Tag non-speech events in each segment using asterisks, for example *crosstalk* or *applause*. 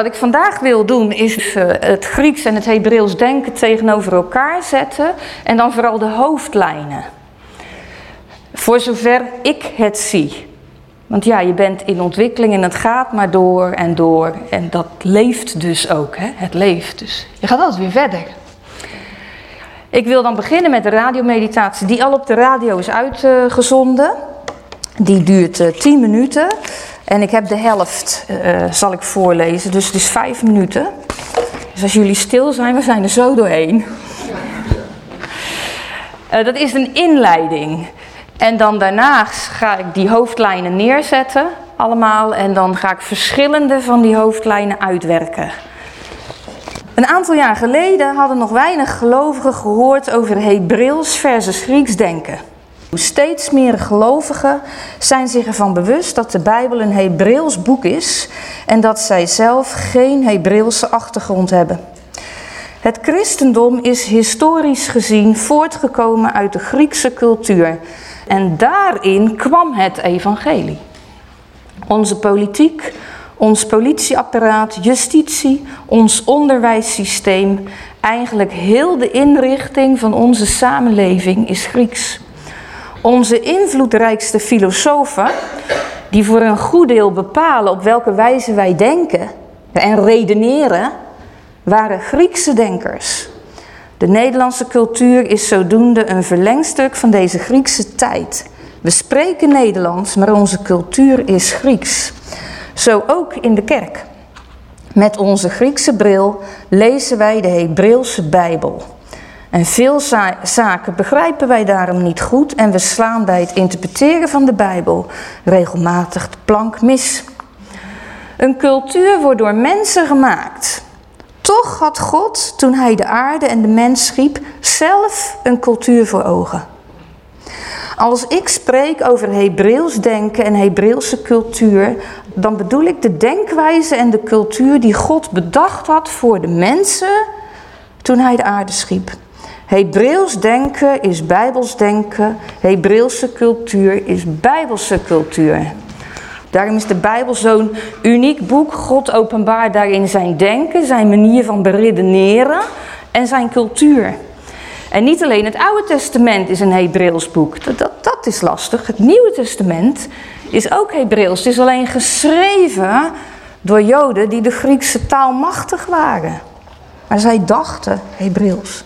Wat ik vandaag wil doen is eh, het Grieks en het Hebreeuws denken tegenover elkaar zetten en dan vooral de hoofdlijnen. Voor zover ik het zie. Want ja, je bent in ontwikkeling en het gaat maar door en door. En dat leeft dus ook, hè? het leeft dus. Je gaat altijd weer verder. Ik wil dan beginnen met de radiomeditatie die al op de radio is uitgezonden. Die duurt uh, eh, 10 minuten. En ik heb de helft, uh, zal ik voorlezen, dus het is 5 minuten. Dus als jullie stil zijn, we zijn er zo doorheen. Uh, dat is een inleiding. En dan daarna ga ik die hoofdlijnen neerzetten, allemaal. En dan ga ik verschillende van die hoofdlijnen uitwerken. Een aantal jaar geleden hadden nog weinig gelovigen gehoord over Hebreeuws versus Grieks denken. Steeds meer gelovigen zijn zich ervan bewust dat de Bijbel een Hebreeuws boek is en dat zij zelf geen Hebreeuwse achtergrond hebben. Het christendom is historisch gezien voortgekomen uit de Griekse cultuur en daarin kwam het evangelie. Onze politiek, ons politieapparaat, justitie, ons onderwijssysteem, eigenlijk heel de inrichting van onze samenleving is Grieks. Onze invloedrijkste filosofen, die voor een goed deel bepalen op welke wijze wij denken en redeneren, waren Griekse denkers. De Nederlandse cultuur is zodoende een verlengstuk van deze Griekse tijd. We spreken Nederlands, maar onze cultuur is Grieks. Zo ook in de kerk. Met onze Griekse bril lezen wij de Hebreeuwse Bijbel. En veel zaken begrijpen wij daarom niet goed en we slaan bij het interpreteren van de Bijbel regelmatig de plank mis. Een cultuur wordt door mensen gemaakt. Toch had God, toen hij de aarde en de mens schiep, zelf een cultuur voor ogen. Als ik spreek over Hebreeuws denken en Hebreeuwse cultuur, dan bedoel ik de denkwijze en de cultuur die God bedacht had voor de mensen toen hij de aarde schiep. Hebreeuws denken is Bijbels denken, Hebreeuwse cultuur is Bijbelse cultuur. Daarom is de Bijbel zo'n uniek boek. God openbaart daarin zijn denken, zijn manier van beredeneren en zijn cultuur. En niet alleen het Oude Testament is een Hebreeuws boek. Dat, dat, dat is lastig. Het Nieuwe Testament is ook Hebreeuws. Het is alleen geschreven door Joden die de Griekse taal machtig waren. Maar zij dachten Hebreeuws.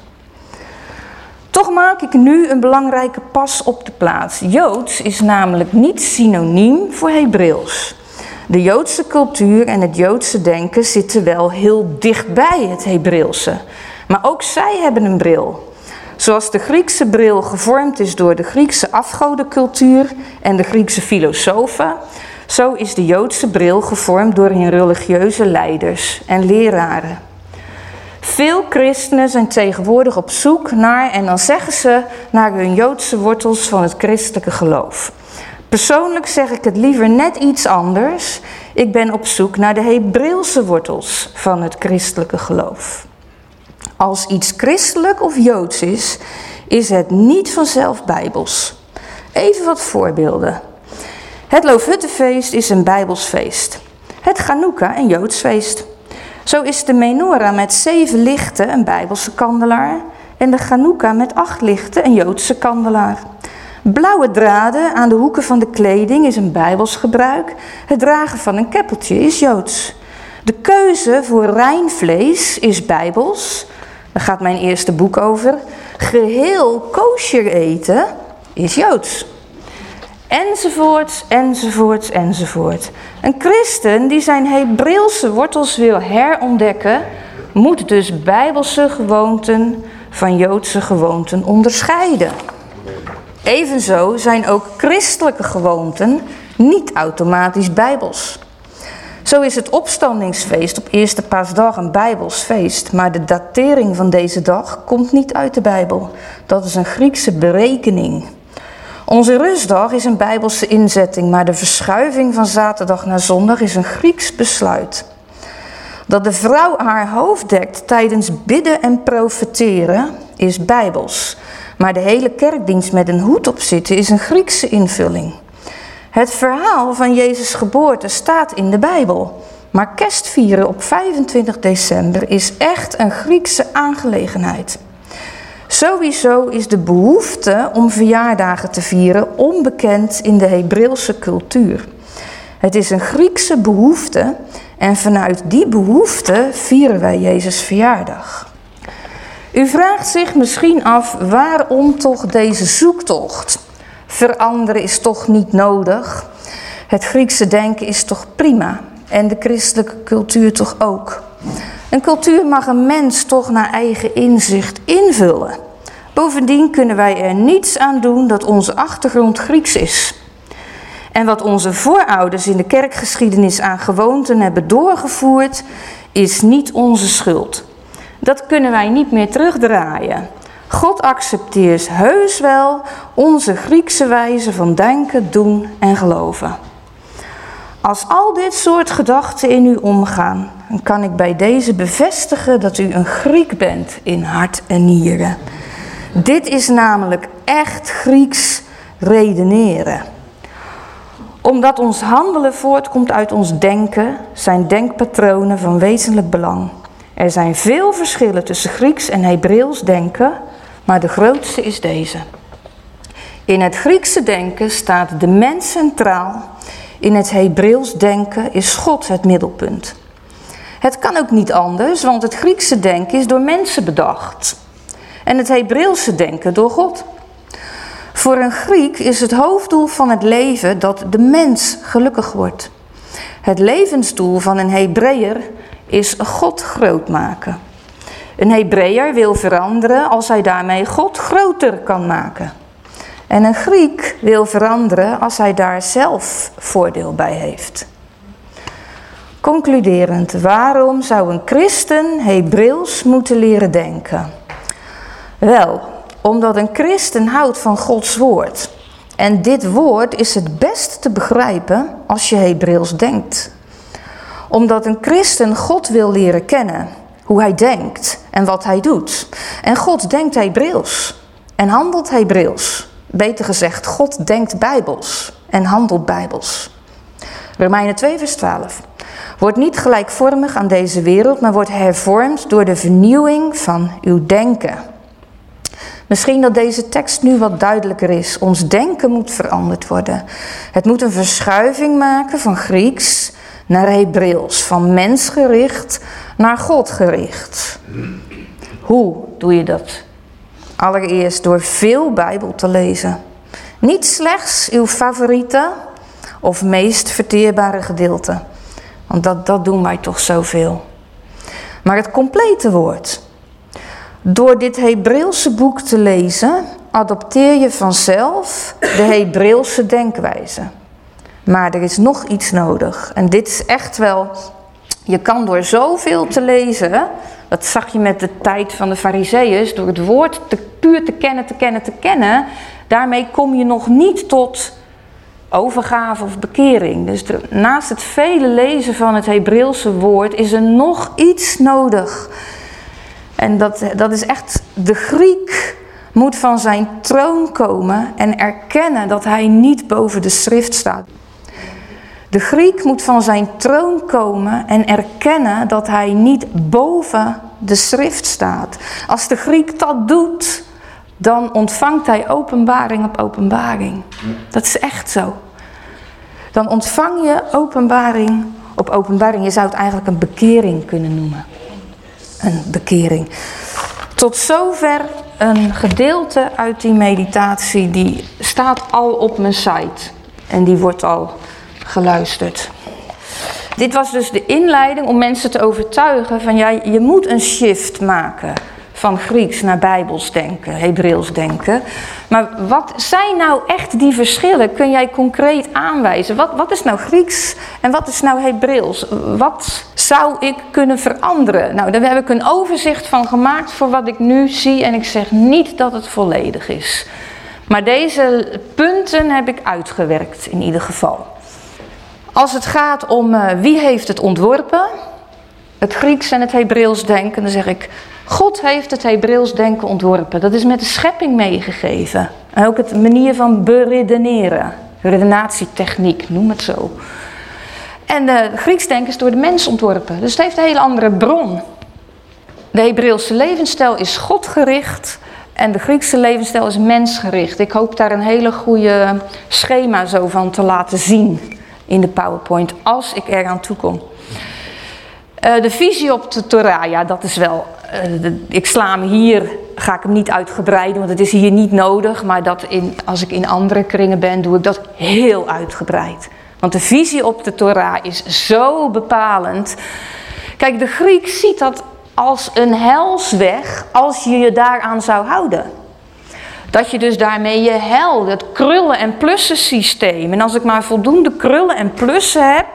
Toch maak ik nu een belangrijke pas op de plaats. Joods is namelijk niet synoniem voor Hebreeuws. De Joodse cultuur en het Joodse denken zitten wel heel dichtbij het Hebreeuwse. Maar ook zij hebben een bril. Zoals de Griekse bril gevormd is door de Griekse afgodencultuur en de Griekse filosofen, zo is de Joodse bril gevormd door hun religieuze leiders en leraren. Veel christenen zijn tegenwoordig op zoek naar, en dan zeggen ze, naar hun Joodse wortels van het christelijke geloof. Persoonlijk zeg ik het liever net iets anders. Ik ben op zoek naar de Hebreeuwse wortels van het christelijke geloof. Als iets christelijk of joods is, is het niet vanzelf bijbels. Even wat voorbeelden. Het Loofhuttenfeest is een bijbels feest. Het Chanukka een joods feest. Zo is de menorah met zeven lichten een bijbelse kandelaar en de Chanukka met acht lichten een joodse kandelaar. Blauwe draden aan de hoeken van de kleding is een bijbels gebruik. Het dragen van een keppeltje is joods. De keuze voor rein vlees is bijbels. Daar gaat mijn eerste boek over. Geheel kosher eten is joods enzovoort, enzovoort, enzovoort. Een christen die zijn Hebreeuwse wortels wil herontdekken, moet dus bijbelse gewoonten van Joodse gewoonten onderscheiden. Evenzo zijn ook christelijke gewoonten niet automatisch bijbels. Zo is het opstandingsfeest op eerste paasdag een bijbels feest, maar de datering van deze dag komt niet uit de Bijbel. Dat is een Griekse berekening. Onze rustdag is een bijbelse inzetting, maar de verschuiving van zaterdag naar zondag is een Grieks besluit. Dat de vrouw haar hoofd dekt tijdens bidden en profeteren is bijbels. Maar de hele kerkdienst met een hoed op zitten is een Griekse invulling. Het verhaal van Jezus' geboorte staat in de Bijbel, Maar kerstvieren op 25 december is echt een Griekse aangelegenheid. Sowieso is de behoefte om verjaardagen te vieren onbekend in de Hebreeuwse cultuur. Het is een Griekse behoefte en vanuit die behoefte vieren wij Jezus verjaardag. U vraagt zich misschien af waarom toch deze zoektocht? Veranderen is toch niet nodig? Het Griekse denken is toch prima? En de christelijke cultuur toch ook? Een cultuur mag een mens toch naar eigen inzicht invullen. Bovendien kunnen wij er niets aan doen dat onze achtergrond Grieks is. En wat onze voorouders in de kerkgeschiedenis aan gewoonten hebben doorgevoerd, is niet onze schuld. Dat kunnen wij niet meer terugdraaien. God accepteert heus wel onze Griekse wijze van denken, doen en geloven. Als al dit soort gedachten in u omgaan, kan ik bij deze bevestigen dat u een Griek bent in hart en nieren. Dit is namelijk echt Grieks redeneren. Omdat ons handelen voortkomt uit ons denken, zijn denkpatronen van wezenlijk belang. Er zijn veel verschillen tussen Grieks en Hebreeuws denken, maar de grootste is deze. In het Griekse denken staat de mens centraal. In het Hebreeuws denken is God het middelpunt. Het kan ook niet anders, want het Griekse denken is door mensen bedacht. En het Hebreeuwse denken door God. Voor een Griek is het hoofddoel van het leven dat de mens gelukkig wordt. Het levensdoel van een Hebreeër is God groot maken. Een Hebreeër wil veranderen als hij daarmee God groter kan maken. En een Griek wil veranderen als hij daar zelf voordeel bij heeft. Concluderend, waarom zou een christen Hebreeuws moeten leren denken? Wel, omdat een christen houdt van Gods woord. En dit woord is het best te begrijpen als je Hebreeuws denkt. Omdat een christen God wil leren kennen, hoe hij denkt en wat hij doet. En God denkt Hebreeuws en handelt Hebreeuws. Beter gezegd, God denkt Bijbels en handelt Bijbels. Romeinen 2, vers 12. Wordt niet gelijkvormig aan deze wereld, maar wordt hervormd door de vernieuwing van uw denken. Misschien dat deze tekst nu wat duidelijker is. Ons denken moet veranderd worden. Het moet een verschuiving maken van Grieks naar Hebreeuws, van mensgericht naar Godgericht. Hoe doe je dat? Allereerst door veel Bijbel te lezen. Niet slechts uw favoriete of meest verteerbare gedeelte. Want dat, dat doen wij toch zoveel. Maar het complete woord. Door dit Hebreeuwse boek te lezen, adopteer je vanzelf de Hebreeuwse denkwijze. Maar er is nog iets nodig. En dit is echt wel. Je kan door zoveel te lezen, dat zag je met de tijd van de Fariseeërs, door het woord te, puur te kennen, te kennen, te kennen, daarmee kom je nog niet tot overgave of bekering. Dus naast het vele lezen van het Hebreeuwse woord is er nog iets nodig. En dat, dat is echt, de Griek moet van zijn troon komen en erkennen dat hij niet boven de schrift staat. De Griek moet van zijn troon komen en erkennen dat hij niet boven de schrift staat. Als de Griek dat doet, dan ontvangt hij openbaring op openbaring. Dat is echt zo. Dan ontvang je openbaring op openbaring. Je zou het eigenlijk een bekering kunnen noemen. Een bekering. Tot zover een gedeelte uit die meditatie. Die staat al op mijn site. En die wordt al geluisterd. Dit was dus de inleiding om mensen te overtuigen van ja, je moet een shift maken van Grieks naar Bijbels denken, Hebreeuws denken. Maar wat zijn nou echt die verschillen? Kun jij concreet aanwijzen? Wat, wat is nou Grieks en wat is nou Hebreeuws? Wat zou ik kunnen veranderen? Nou, daar heb ik een overzicht van gemaakt voor wat ik nu zie en ik zeg niet dat het volledig is. Maar deze punten heb ik uitgewerkt in ieder geval. Als het gaat om uh, wie heeft het ontworpen, het Grieks en het Hebreeuws denken, dan zeg ik, God heeft het Hebreeuws denken ontworpen. Dat is met de schepping meegegeven. En ook het manier van beredeneren, redenatietechniek, noem het zo. En de Grieks denken is door de mens ontworpen. Dus het heeft een hele andere bron. De Hebreeuwse levensstijl is godgericht en de Griekse levensstijl is mensgericht. Ik hoop daar een hele goede schema zo van te laten zien in de PowerPoint als ik eraan toe kom. Uh, de visie op de Torah, ja, dat is wel. Uh, ik sla me hier, ga ik hem niet uitgebreiden, want het is hier niet nodig. Maar dat in, als ik in andere kringen ben, doe ik dat heel uitgebreid. Want de visie op de Torah is zo bepalend. Kijk, de Griek ziet dat als een helsweg als je je daaraan zou houden. Dat je dus daarmee je hel, het krullen- en plussen systeem. En als ik maar voldoende krullen en plussen heb,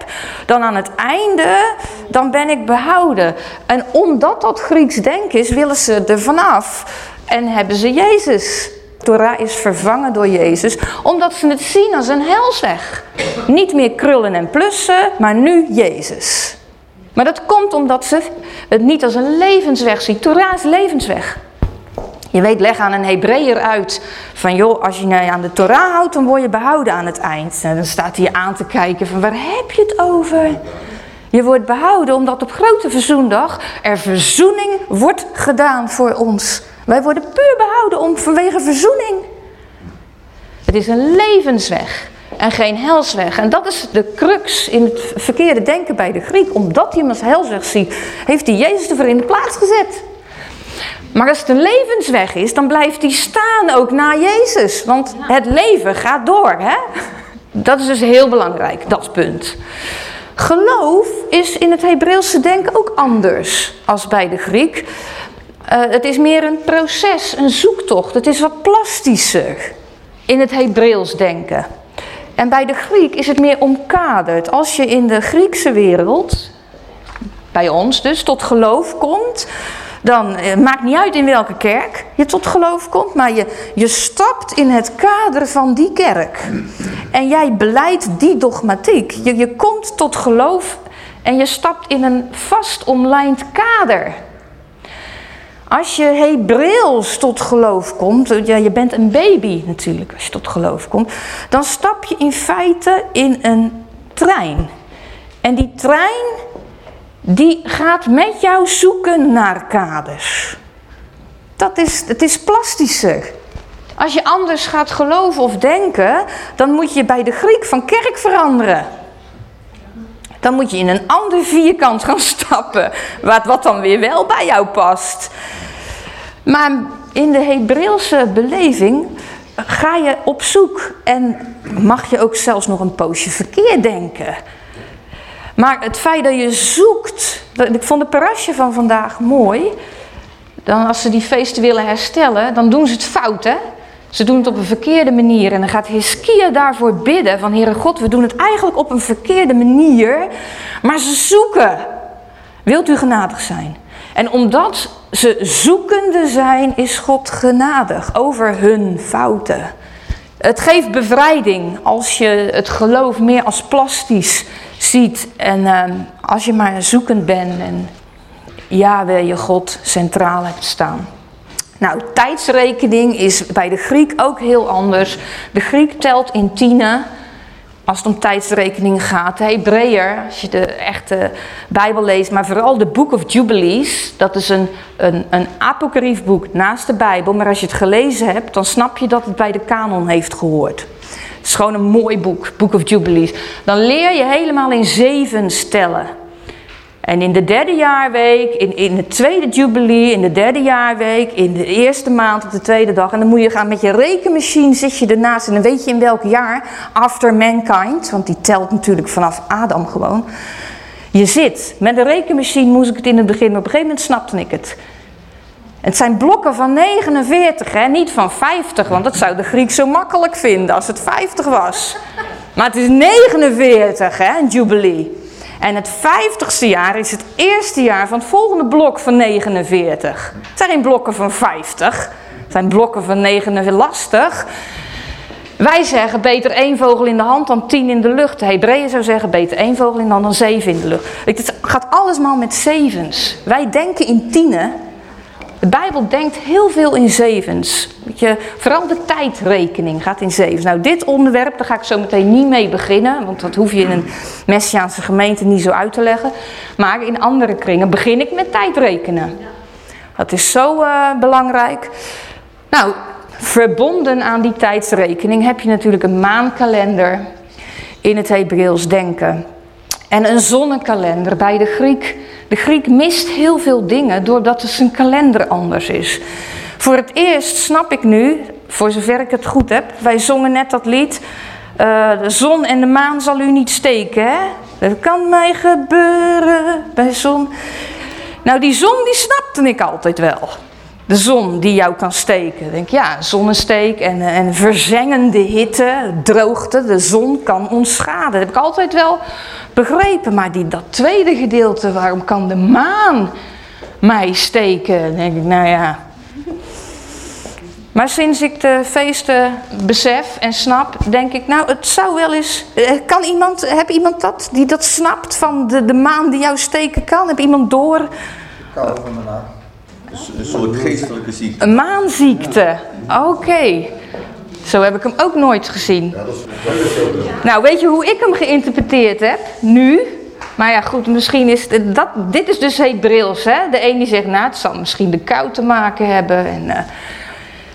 dan aan het einde, dan ben ik behouden. En omdat dat Grieks denken is, willen ze er vanaf. En hebben ze Jezus. Torah is vervangen door Jezus, omdat ze het zien als een helsweg. Niet meer krullen en plussen, maar nu Jezus. Maar dat komt omdat ze het niet als een levensweg zien. Torah is levensweg. Je weet, leg aan een Hebreeër uit van joh, als je nou aan de Torah houdt, dan word je behouden aan het eind. En dan staat hij aan te kijken van waar heb je het over? Je wordt behouden omdat op grote verzoendag er verzoening wordt gedaan voor ons. Wij worden puur behouden om, vanwege verzoening. Het is een levensweg en geen helsweg. En dat is de crux in het verkeerde denken bij de Griek. Omdat hij hem als helsweg ziet, heeft hij Jezus ervoor in de plaats gezet. Maar als het een levensweg is, dan blijft hij staan ook na Jezus. Want het leven gaat door. Hè? Dat is dus heel belangrijk, dat punt. Geloof is in het Hebreeuwse denken ook anders als bij de Griek. Uh, het is meer een proces, een zoektocht. Het is wat plastischer in het Hebreeuws denken. En bij de Griek is het meer omkaderd. Als je in de Griekse wereld, bij ons dus, tot geloof komt, dan eh, maakt niet uit in welke kerk je tot geloof komt, maar je, je stapt in het kader van die kerk. En jij beleidt die dogmatiek. Je, je komt tot geloof en je stapt in een vast omlijnd kader. Als je Hebreeuws tot geloof komt, ja, je bent een baby natuurlijk als je tot geloof komt, dan stap je in feite in een trein. En die trein, die gaat met jou zoeken naar kaders. Dat is, het is plastischer. Als je anders gaat geloven of denken, dan moet je bij de Griek van kerk veranderen. Dan moet je in een ander vierkant gaan stappen, wat, wat dan weer wel bij jou past. Maar in de Hebreeuwse beleving ga je op zoek en mag je ook zelfs nog een poosje verkeerd denken. Maar het feit dat je zoekt, ik vond de parasje van vandaag mooi. Dan als ze die feesten willen herstellen, dan doen ze het fout hè. Ze doen het op een verkeerde manier en dan gaat Hiskia daarvoor bidden van Heere God, we doen het eigenlijk op een verkeerde manier, maar ze zoeken. Wilt u genadig zijn? En omdat ze zoekende zijn, is God genadig over hun fouten. Het geeft bevrijding als je het geloof meer als plastisch ziet en ehm, als je maar zoekend bent en ja, wil je God centraal hebt staan. Nou, tijdsrekening is bij de Griek ook heel anders. De Griek telt in tienen als het om tijdsrekening gaat. Hebreeër, als je de echte Bijbel leest, maar vooral de Book of Jubilees, dat is een, een, een boek naast de Bijbel. Maar als je het gelezen hebt, dan snap je dat het bij de kanon heeft gehoord. Het is gewoon een mooi boek, Book of Jubilees. Dan leer je helemaal in zeven stellen. En in de derde jaarweek, in, in de tweede jubilee, in de derde jaarweek, in de eerste maand op de tweede dag. En dan moet je gaan met je rekenmachine, zit je ernaast en dan weet je in welk jaar, after mankind, want die telt natuurlijk vanaf Adam gewoon. Je zit. Met de rekenmachine moest ik het in het begin, maar op een gegeven moment snapte ik het. Het zijn blokken van 49, hè? niet van 50, want dat zou de Griek zo makkelijk vinden als het 50 was. Maar het is 49, hè, een jubilee. En het vijftigste jaar is het eerste jaar van het volgende blok van 49. Het zijn geen blokken van 50. Het zijn blokken van 49 lastig. Wij zeggen beter één vogel in de hand dan tien in de lucht. De Hebreeën zou zeggen beter één vogel in de hand dan zeven in de lucht. Het gaat allesmaal met zevens. Wij denken in tienen. De Bijbel denkt heel veel in zevens. Je, vooral de tijdrekening gaat in zevens. Nou, dit onderwerp, daar ga ik zo meteen niet mee beginnen. Want dat hoef je in een Messiaanse gemeente niet zo uit te leggen. Maar in andere kringen begin ik met tijdrekenen. Dat is zo uh, belangrijk. Nou, verbonden aan die tijdsrekening heb je natuurlijk een maankalender in het Hebreeuws denken. En een zonnekalender bij de Griek. De Griek mist heel veel dingen doordat zijn kalender anders is. Voor het eerst snap ik nu, voor zover ik het goed heb, wij zongen net dat lied. Uh, de zon en de maan zal u niet steken, hè? Dat kan mij gebeuren bij zon. Nou, die zon die snapte ik altijd wel. De zon die jou kan steken. Denk ja, zonnesteek en, en verzengende hitte, droogte. De zon kan ons schaden. Dat heb ik altijd wel begrepen. Maar die, dat tweede gedeelte, waarom kan de maan mij steken? Dan denk ik, nou ja. Maar sinds ik de feesten besef en snap, denk ik, nou, het zou wel eens. Eh, kan iemand, heb iemand dat die dat snapt van de, de maan die jou steken kan? Heb iemand door? Kou van de maan. Dus een soort geestelijke ziekte. Een maanziekte. Oké. Zo heb ik hem ook nooit gezien. Nou, weet je hoe ik hem geïnterpreteerd heb? Nu. Maar ja, goed, misschien is het, dat, dit is dus Hebreeuws, hè? De een die zegt, nou, het zal misschien de kou te maken hebben. En uh,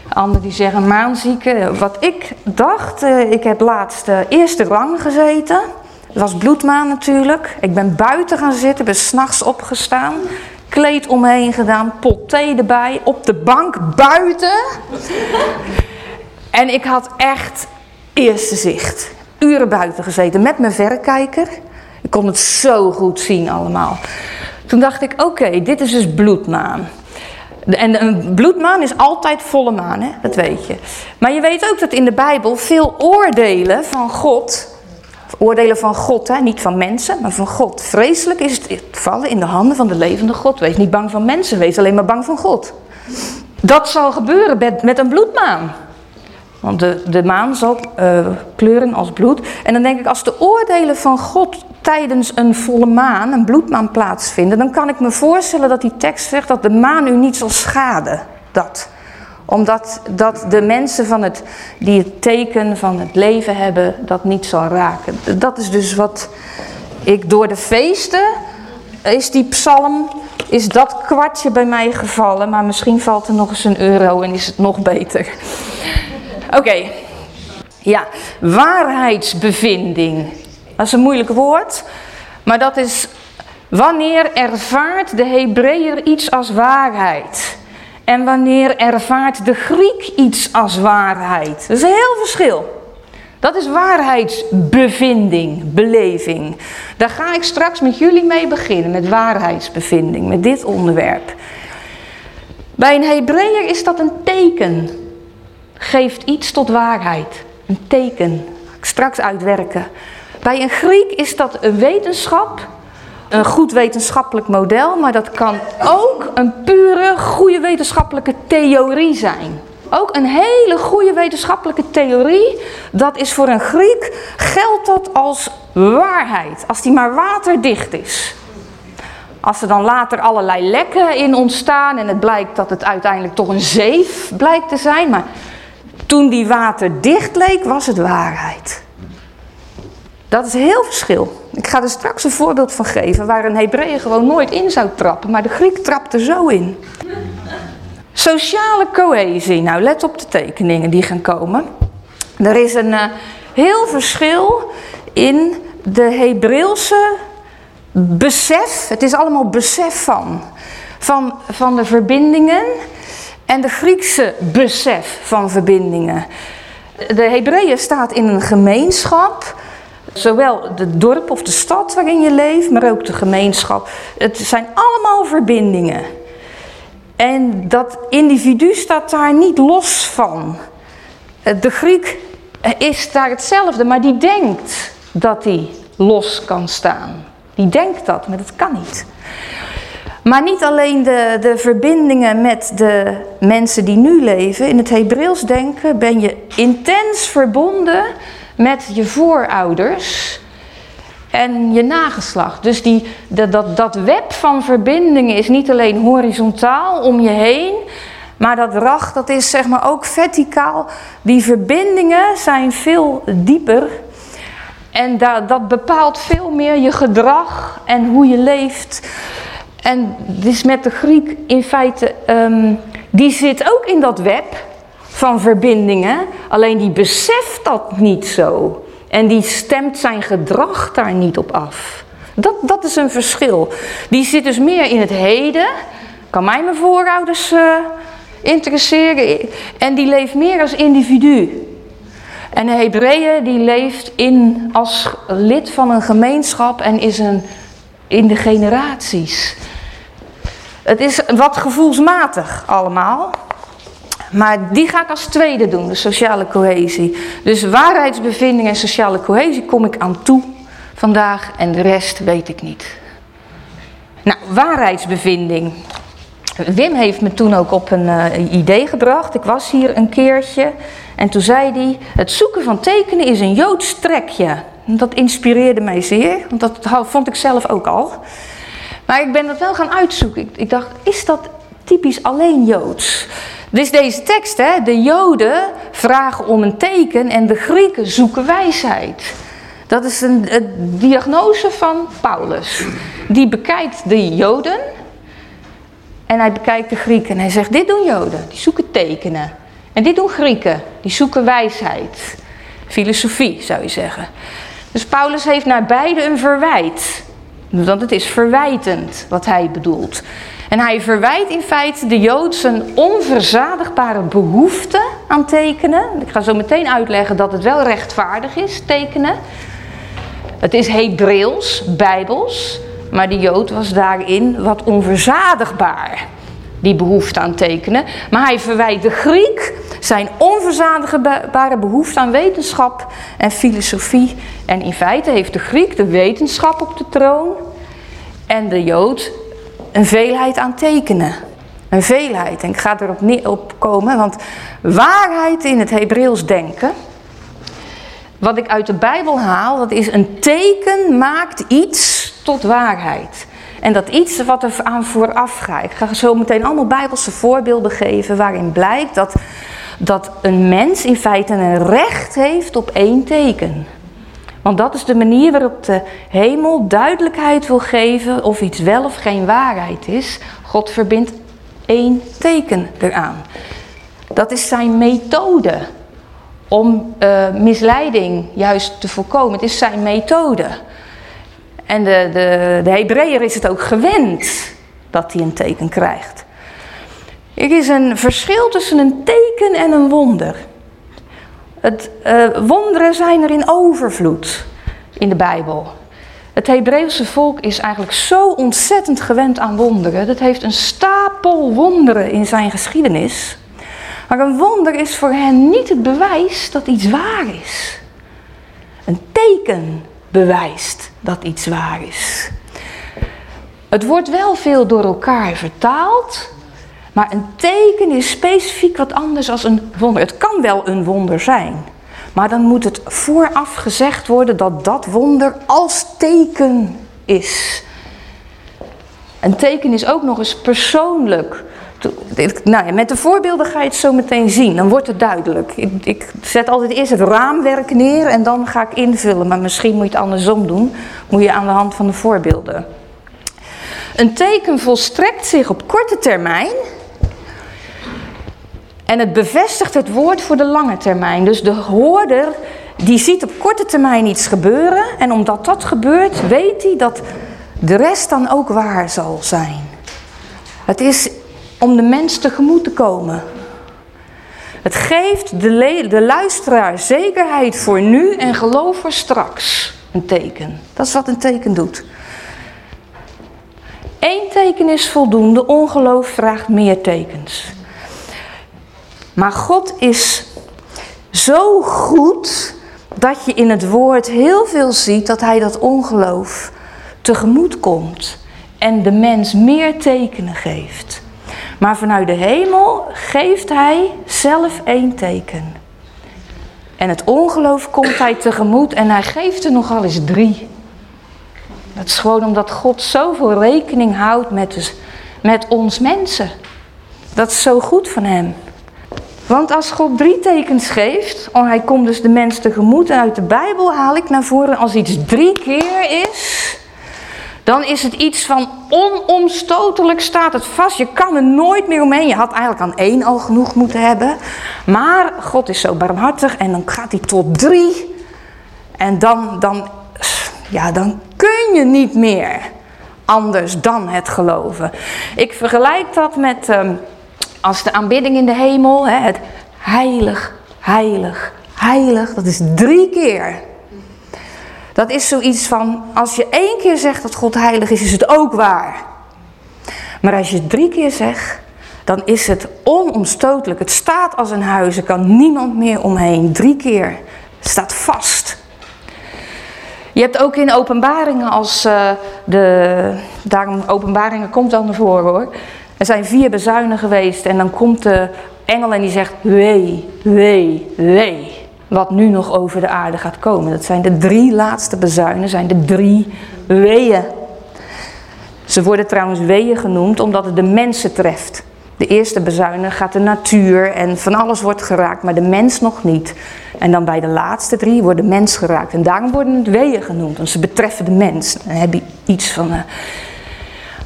de ander die zeggen maanzieke. Wat ik dacht, uh, ik heb laatst uh, eerste rang gezeten. Het was bloedmaan natuurlijk. Ik ben buiten gaan zitten, ben s'nachts opgestaan kleed omheen gedaan, pot thee erbij, op de bank buiten. en ik had echt eerste zicht. Uren buiten gezeten met mijn verrekijker. Ik kon het zo goed zien allemaal. Toen dacht ik, oké, dit is dus bloedmaan. En een bloedmaan is altijd volle maan, hè? dat weet je. Maar je weet ook dat in de Bijbel veel oordelen van God Oordelen van God, hè? niet van mensen, maar van God. Vreselijk is het vallen in de handen van de levende God. Wees niet bang van mensen, wees alleen maar bang van God. Dat zal gebeuren met, met een bloedmaan. Want de, de maan zal uh, kleuren als bloed. En dan denk ik, als de oordelen van God tijdens een volle maan, een bloedmaan plaatsvinden, dan kan ik me voorstellen dat die tekst zegt dat de maan u niet zal schaden. Dat omdat dat de mensen van het, die het teken van het leven hebben, dat niet zal raken. Dat is dus wat ik door de feesten, is die psalm, is dat kwartje bij mij gevallen. Maar misschien valt er nog eens een euro en is het nog beter. Oké, ja, waarheidsbevinding. Dat is een moeilijk woord, maar dat is wanneer ervaart de Hebreeër iets als waarheid. En wanneer ervaart de Griek iets als waarheid? Dat is een heel verschil. Dat is waarheidsbevinding, beleving. Daar ga ik straks met jullie mee beginnen, met waarheidsbevinding, met dit onderwerp. Bij een Hebreeër is dat een teken. Geeft iets tot waarheid. Een teken. Ga ik straks uitwerken. Bij een Griek is dat een wetenschap een goed wetenschappelijk model, maar dat kan ook een pure goede wetenschappelijke theorie zijn. Ook een hele goede wetenschappelijke theorie, dat is voor een Griek, geldt dat als waarheid, als die maar waterdicht is. Als er dan later allerlei lekken in ontstaan en het blijkt dat het uiteindelijk toch een zeef blijkt te zijn, maar toen die waterdicht leek, was het waarheid. Dat is heel verschil. Ik ga er straks een voorbeeld van geven waar een Hebreeër gewoon nooit in zou trappen, maar de Griek trapt er zo in. Sociale cohesie. Nou, let op de tekeningen die gaan komen. Er is een uh, heel verschil in de Hebreeuwse besef. Het is allemaal besef van. Van, van de verbindingen en de Griekse besef van verbindingen. De Hebreeën staat in een gemeenschap Zowel het dorp of de stad waarin je leeft, maar ook de gemeenschap. Het zijn allemaal verbindingen. En dat individu staat daar niet los van. De Griek is daar hetzelfde, maar die denkt dat hij los kan staan. Die denkt dat, maar dat kan niet. Maar niet alleen de, de verbindingen met de mensen die nu leven. In het Hebreeuws denken ben je intens verbonden met je voorouders. en je nageslacht. Dus die, dat, dat, dat web van verbindingen is niet alleen horizontaal om je heen, maar dat rag, dat is zeg maar ook verticaal. Die verbindingen zijn veel dieper. En dat, dat bepaalt veel meer je gedrag en hoe je leeft. En dus met de Griek in feite, um, die zit ook in dat web van verbindingen. Alleen die beseft dat niet zo. En die stemt zijn gedrag daar niet op af. Dat, dat is een verschil. Die zit dus meer in het heden. Kan mij mijn voorouders uh, interesseren. En die leeft meer als individu. En de Hebreeën die leeft in, als lid van een gemeenschap en is een, in de generaties. Het is wat gevoelsmatig allemaal. Maar die ga ik als tweede doen, de sociale cohesie. Dus waarheidsbevinding en sociale cohesie kom ik aan toe vandaag en de rest weet ik niet. Nou, waarheidsbevinding. Wim heeft me toen ook op een uh, idee gebracht. Ik was hier een keertje en toen zei hij: Het zoeken van tekenen is een Joods trekje. Dat inspireerde mij zeer, want dat vond ik zelf ook al. Maar ik ben dat wel gaan uitzoeken. Ik, ik dacht: Is dat typisch alleen Joods? Dus deze tekst, hè, de Joden vragen om een teken en de Grieken zoeken wijsheid. Dat is een, een diagnose van Paulus. Die bekijkt de Joden en hij bekijkt de Grieken. En hij zegt, dit doen Joden, die zoeken tekenen. En dit doen Grieken, die zoeken wijsheid. Filosofie, zou je zeggen. Dus Paulus heeft naar beide een verwijt. Want het is verwijtend wat hij bedoelt. En hij verwijt in feite de Jood zijn onverzadigbare behoefte aan tekenen. Ik ga zo meteen uitleggen dat het wel rechtvaardig is, tekenen. Het is Hebreeuws, Bijbels. Maar de Jood was daarin wat onverzadigbaar, die behoefte aan tekenen. Maar hij verwijt de Griek zijn onverzadigbare behoefte aan wetenschap en filosofie. En in feite heeft de Griek de wetenschap op de troon en de Jood een veelheid aan tekenen. Een veelheid. En ik ga erop op komen, want waarheid in het Hebreeuws denken. Wat ik uit de Bijbel haal, dat is een teken maakt iets tot waarheid. En dat iets wat er aan vooraf gaat. Ik ga zo meteen allemaal Bijbelse voorbeelden geven waarin blijkt dat, dat een mens in feite een recht heeft op één teken. Want dat is de manier waarop de hemel duidelijkheid wil geven of iets wel of geen waarheid is. God verbindt één teken eraan. Dat is zijn methode om uh, misleiding juist te voorkomen. Het is zijn methode. En de, de, de Hebreeër is het ook gewend dat hij een teken krijgt. Er is een verschil tussen een teken en een wonder. Het, uh, wonderen zijn er in overvloed in de Bijbel. Het Hebreeuwse volk is eigenlijk zo ontzettend gewend aan wonderen. Dat heeft een stapel wonderen in zijn geschiedenis. Maar een wonder is voor hen niet het bewijs dat iets waar is. Een teken bewijst dat iets waar is. Het wordt wel veel door elkaar vertaald, maar een teken is specifiek wat anders dan een wonder. Het kan wel een wonder zijn, maar dan moet het vooraf gezegd worden dat dat wonder als teken is. Een teken is ook nog eens persoonlijk. Nou ja, met de voorbeelden ga je het zo meteen zien, dan wordt het duidelijk. Ik, ik, zet altijd eerst het raamwerk neer en dan ga ik invullen. Maar misschien moet je het andersom doen, moet je aan de hand van de voorbeelden. Een teken volstrekt zich op korte termijn en het bevestigt het woord voor de lange termijn. Dus de hoorder die ziet op korte termijn iets gebeuren en omdat dat gebeurt weet hij dat de rest dan ook waar zal zijn. Het is om de mens tegemoet te komen. Het geeft de, de luisteraar zekerheid voor nu en geloof voor straks. Een teken. Dat is wat een teken doet. Eén teken is voldoende, ongeloof vraagt meer tekens. Maar God is zo goed dat je in het woord heel veel ziet dat hij dat ongeloof tegemoet komt en de mens meer tekenen geeft. Maar vanuit de hemel geeft hij zelf één teken. En het ongeloof komt hij tegemoet en hij geeft er nogal eens drie. Dat is gewoon omdat God zoveel rekening houdt met, dus, met ons mensen. Dat is zo goed van hem. Want als God drie tekens geeft, oh, hij komt dus de mens tegemoet en uit de Bijbel haal ik naar voren, als iets drie keer is, dan is het iets van onomstotelijk staat het vast. Je kan er nooit meer omheen. Je had eigenlijk aan één al genoeg moeten hebben. Maar God is zo barmhartig en dan gaat hij tot drie. En dan, dan, ja, dan kun je niet meer anders dan het geloven. Ik vergelijk dat met ehm, als de aanbidding in de hemel, hè, het heilig, heilig, heilig, dat is drie keer. Dat is zoiets van, als je één keer zegt dat God heilig is, is het ook waar. Maar als je drie keer zegt, dan is het onomstotelijk. Het staat als een huis, er kan niemand meer omheen. Drie keer. Het staat vast. Je hebt ook in openbaringen als uh, de, daarom openbaringen komt dan naar voren hoor. Er zijn vier bezuinen geweest en dan komt de engel en die zegt wee, wee, wee. Wat nu nog over de aarde gaat komen. Dat zijn de drie laatste bezuinen, zijn de drie weeën. Ze worden trouwens weeën genoemd omdat het de mensen treft. De eerste bezuinen gaat de natuur en van alles wordt geraakt, maar de mens nog niet. En dan bij de laatste drie wordt de mens geraakt. En daarom worden het weeën genoemd, want ze betreffen de mens. Dan heb je iets van... Uh...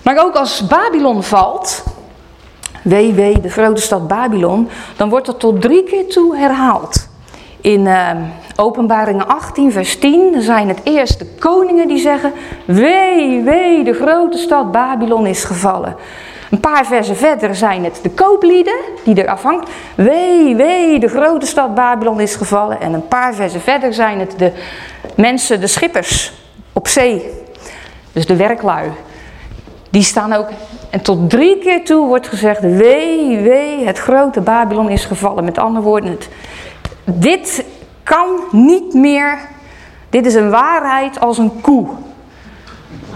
Maar ook als Babylon valt, wee, de grote stad Babylon, dan wordt dat tot drie keer toe herhaald. In uh, Openbaringen 18, vers 10 zijn het eerst de koningen die zeggen: Wee, wee, de grote stad Babylon is gevallen. Een paar versen verder zijn het de kooplieden die er afhangt. Wee, wee, de grote stad Babylon is gevallen. En een paar versen verder zijn het de mensen, de schippers op zee. Dus de werklui. Die staan ook. En tot drie keer toe wordt gezegd: Wee, wee, het grote Babylon is gevallen. Met andere woorden, het, dit kan niet meer. Dit is een waarheid als een koe.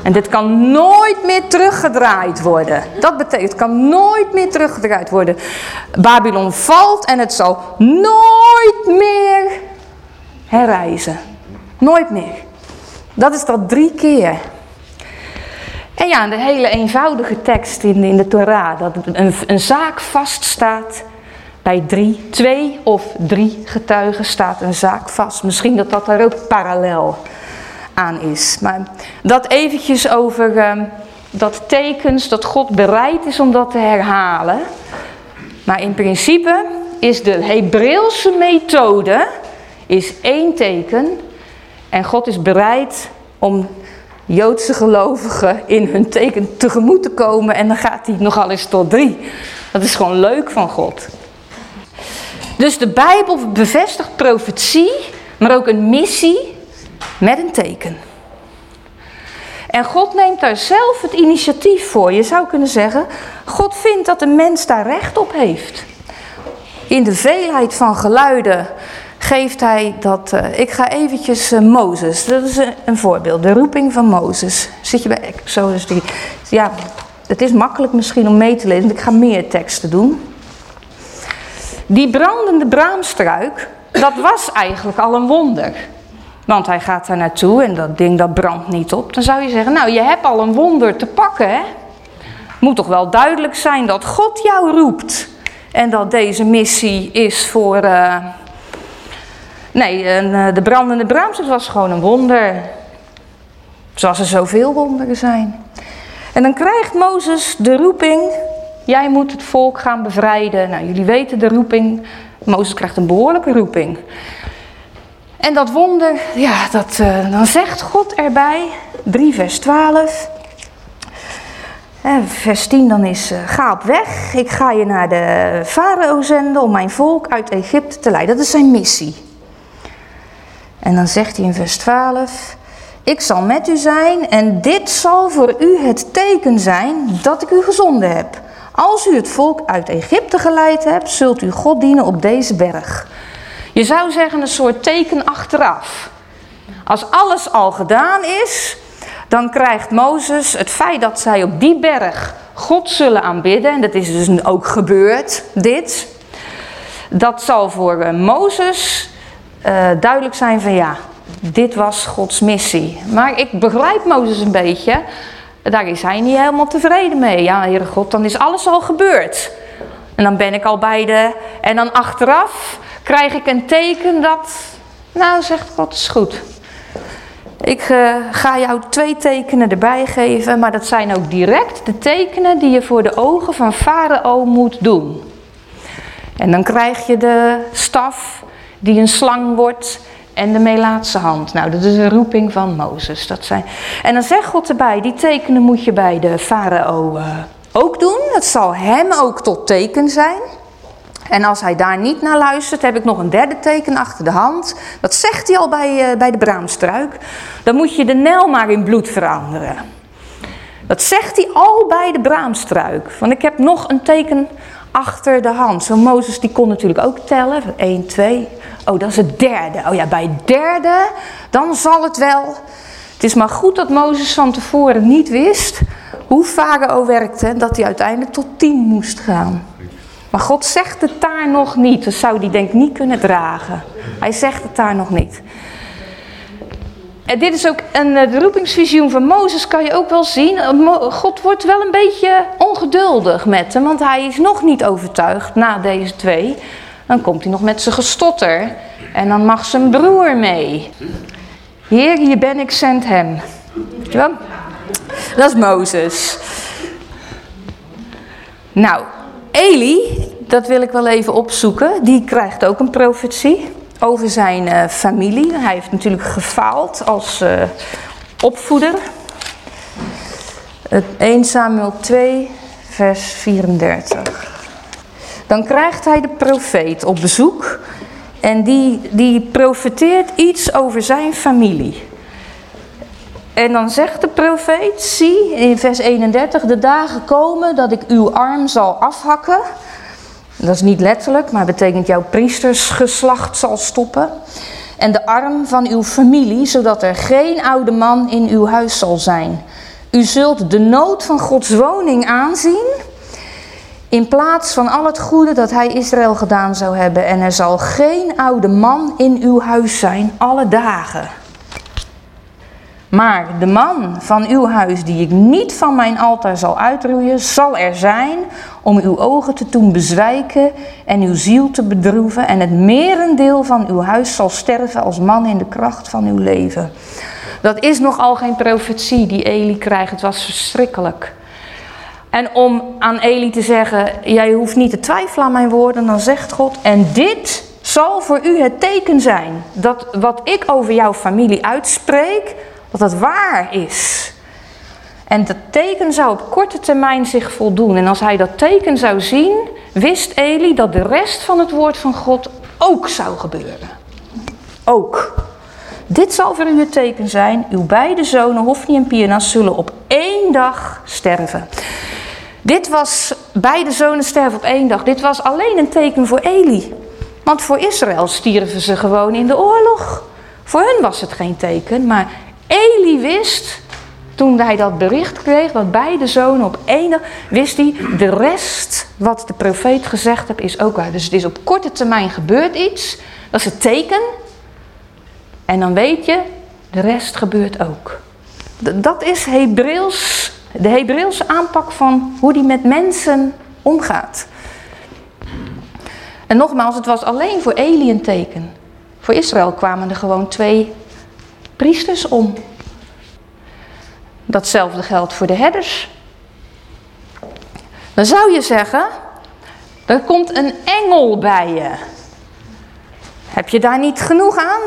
En dit kan nooit meer teruggedraaid worden. Dat betekent, het kan nooit meer teruggedraaid worden. Babylon valt en het zal nooit meer herreizen. Nooit meer. Dat is dat drie keer. En ja, de hele eenvoudige tekst in, in de Torah, dat een, een zaak vaststaat bij drie, twee of drie getuigen staat een zaak vast. Misschien dat dat daar ook parallel aan is. Maar dat eventjes over uh, dat tekens, dat God bereid is om dat te herhalen. Maar in principe is de Hebreeuwse methode is één teken. En God is bereid om Joodse gelovigen in hun teken tegemoet te komen. En dan gaat hij nogal eens tot drie. Dat is gewoon leuk van God. Dus de Bijbel bevestigt profetie, maar ook een missie met een teken. En God neemt daar zelf het initiatief voor. Je zou kunnen zeggen, God vindt dat de mens daar recht op heeft. In de veelheid van geluiden geeft hij dat... Uh, ik ga eventjes uh, Mozes, dat is een, een, voorbeeld. De roeping van Mozes. Zit je bij Exodus 3. Ja, het is makkelijk misschien om mee te lezen, ik ga meer teksten doen. Die brandende braamstruik, dat was eigenlijk al een wonder. Want hij gaat daar naartoe en dat ding dat brandt niet op. Dan zou je zeggen, nou je hebt al een wonder te pakken hè. Moet toch wel duidelijk zijn dat God jou roept. En dat deze missie is voor... Nee, uh, de brandende braamstuk was gewoon een wonder. Zoals er zoveel wonderen zijn. En dan krijgt Mozes de roeping... Jij moet het volk gaan bevrijden. Nou, jullie weten de roeping. Mozes krijgt een behoorlijke roeping. En dat wonder, ja, dat, uh, dan zegt God erbij, 3 vers 12. vers 10 dan is, uh, ga op weg, ik ga je naar de farao zenden om mijn volk uit Egypte te leiden. Dat is zijn missie. En dan zegt hij in vers 12, ik zal met u zijn en dit zal voor u het teken zijn dat ik u gezonden heb. Als u het volk uit Egypte geleid hebt, zult u God dienen op deze berg. Je zou zeggen een soort teken achteraf. Als alles al gedaan is, dan krijgt Mozes het feit dat zij op die berg God zullen aanbidden, en dat is dus ook gebeurd, dit. Dat zal voor uh, Mozes uh, duidelijk zijn van ja, dit was Gods missie. Maar ik begrijp Mozes een beetje. Daar is hij niet helemaal tevreden mee. Ja, Heere God, dan is alles al gebeurd. En dan ben ik al bij de... En dan achteraf krijg ik een teken dat... Nou, zegt God, is goed. Ik uh, ga jou twee tekenen erbij geven, maar dat zijn ook direct de tekenen die je voor de ogen van Farao moet doen. En dan krijg je de staf die een slang wordt en de Melaatse hand. Nou, dat is een roeping van Mozes. Dat zijn... En dan zegt God erbij, die tekenen moet je bij de farao uh, ook doen. Het zal hem ook tot teken zijn. En als hij daar niet naar luistert, heb ik nog een derde teken achter de hand. Dat zegt hij al bij, uh, bij de braamstruik. Dan moet je de nel maar in bloed veranderen. Dat zegt hij al bij de braamstruik. Want ik heb nog een teken achter de hand. Zo Mozes die kon natuurlijk ook tellen. 1, 2. Oh, dat is het derde. Oh ja, bij derde, dan zal het wel. Het is maar goed dat Mozes van tevoren niet wist hoe Farao werkte. Dat hij uiteindelijk tot 10 moest gaan. Maar God zegt het daar nog niet. Dat zou hij denk ik niet kunnen dragen. Hij zegt het daar nog niet. En dit is ook een de roepingsvisioen van Mozes, kan je ook wel zien. God wordt wel een beetje ongeduldig met hem, want hij is nog niet overtuigd na deze twee. Dan komt hij nog met zijn gestotter en dan mag zijn broer mee. Heer, hier ben ik, zend hem. Ja? Dat is Mozes. Nou, Eli, dat wil ik wel even opzoeken, die krijgt ook een profetie over zijn uh, familie. Hij heeft natuurlijk gefaald als uh, opvoeder. 1 Samuel 2, vers 34. Dan krijgt hij de profeet op bezoek en die, die profeteert iets over zijn familie. En dan zegt de profeet, zie in vers 31, de dagen komen dat ik uw arm zal afhakken dat is niet letterlijk, maar betekent jouw priestersgeslacht zal stoppen. En de arm van uw familie, zodat er geen oude man in uw huis zal zijn. U zult de nood van Gods woning aanzien. In plaats van al het goede dat hij Israël gedaan zou hebben. En er zal geen oude man in uw huis zijn alle dagen. Maar de man van uw huis die ik niet van mijn altaar zal uitroeien, zal er zijn om uw ogen te doen bezwijken en uw ziel te bedroeven. En het merendeel van uw huis zal sterven als man in de kracht van uw leven. Dat is nogal geen profetie die Eli krijgt. Het was verschrikkelijk. En om aan Eli te zeggen, jij hoeft niet te twijfelen aan mijn woorden, dan zegt God, en dit zal voor u het teken zijn. Dat wat ik over jouw familie uitspreek, dat het waar is. En dat teken zou op korte termijn zich voldoen. En als hij dat teken zou zien, wist Eli dat de rest van het woord van God ook zou gebeuren. Ook. Dit zal voor u het teken zijn. Uw beide zonen, Hofni en Pienas, zullen op één dag sterven. Dit was, beide zonen sterven op één dag. Dit was alleen een teken voor Eli. Want voor Israël stierven ze gewoon in de oorlog. Voor hun was het geen teken, maar Eli wist, toen hij dat bericht kreeg, dat beide zonen op één wist hij, de rest wat de profeet gezegd heeft is ook waar. Dus het is op korte termijn gebeurd iets, dat is het teken. En dan weet je, de rest gebeurt ook. Dat is Hebreeuws, de Hebreeuwse aanpak van hoe die met mensen omgaat. En nogmaals, het was alleen voor Eli een teken. Voor Israël kwamen er gewoon twee priesters om. Datzelfde geldt voor de herders. Dan zou je zeggen, er komt een engel bij je. Heb je daar niet genoeg aan?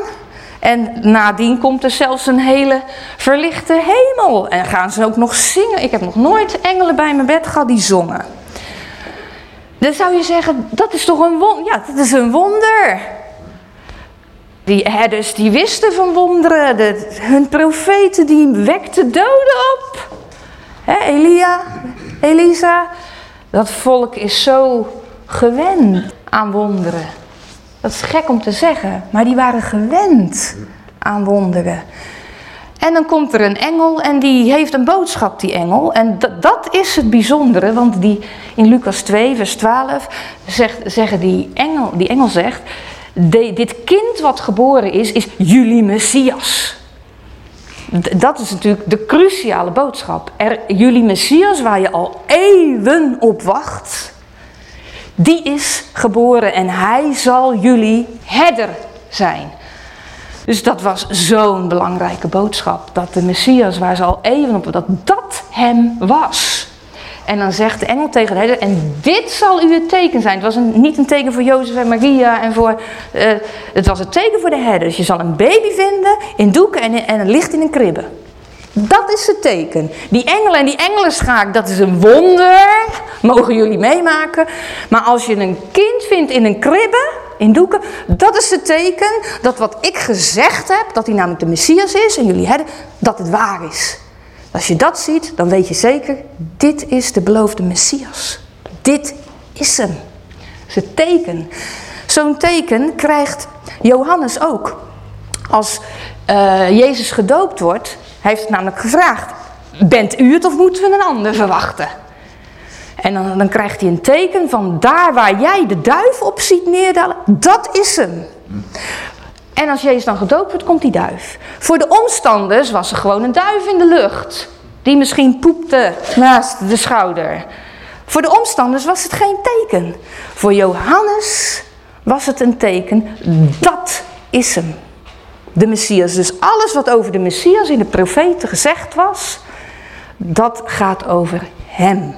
En nadien komt er zelfs een hele verlichte hemel. En gaan ze ook nog zingen. Ik heb nog nooit engelen bij mijn bed gehad die zongen. Dan zou je zeggen, dat is toch een wonder? Ja, dat is een wonder. Die herders die wisten van wonderen. De, hun profeten die wekten doden op. He, Elia, Elisa. Dat volk is zo gewend aan wonderen. Dat is gek om te zeggen, maar die waren gewend aan wonderen. En dan komt er een engel en die heeft een boodschap, die engel. En dat is het bijzondere, want die, in Lucas 2, vers 12, zegt, zeggen die, engel, die engel zegt... de- dit kind wat geboren is, is jullie Messias. Dat is natuurlijk de cruciale boodschap. Er, jullie Messias, waar je al eeuwen op wacht, die is geboren en hij zal jullie herder zijn. Dus dat was zo'n belangrijke boodschap. Dat de Messias, waar ze al eeuwen op, dat dat hem was. En dan zegt de engel tegen de herder, en dit zal u het teken zijn. Het was een, niet een teken voor Jozef en Maria, en voor, eh, het was een teken voor de herders. Je zal een baby vinden in doeken en, en het ligt in een kribbe. Dat is het teken. Die engelen en die engelenschaak, dat is een wonder. Mogen jullie meemaken. Maar als je een kind vindt in een kribbe, in doeken, dat is het teken dat wat ik gezegd heb, dat hij namelijk de Messias is en jullie herden, dat het waar is. Als je dat ziet, dan weet je zeker, dit is de beloofde Messias. Dit is hem. Het teken. Zo'n teken krijgt Johannes ook. Als eh, Jezus gedoopt wordt, heeft het namelijk gevraagd: Bent u het of moeten we een ander verwachten? En dan, dan krijgt hij een teken van daar waar jij de duif op ziet neerdalen, dat is hem. En als Jezus dan gedoopt wordt, komt die duif. Voor de omstanders was er gewoon een duif in de lucht. Die misschien poepte naast de schouder. Voor de omstanders was het geen teken. Voor Johannes was het een teken. Dat is hem. De Messias. Dus alles wat over de Messias in de profeten gezegd was, dat gaat over hem.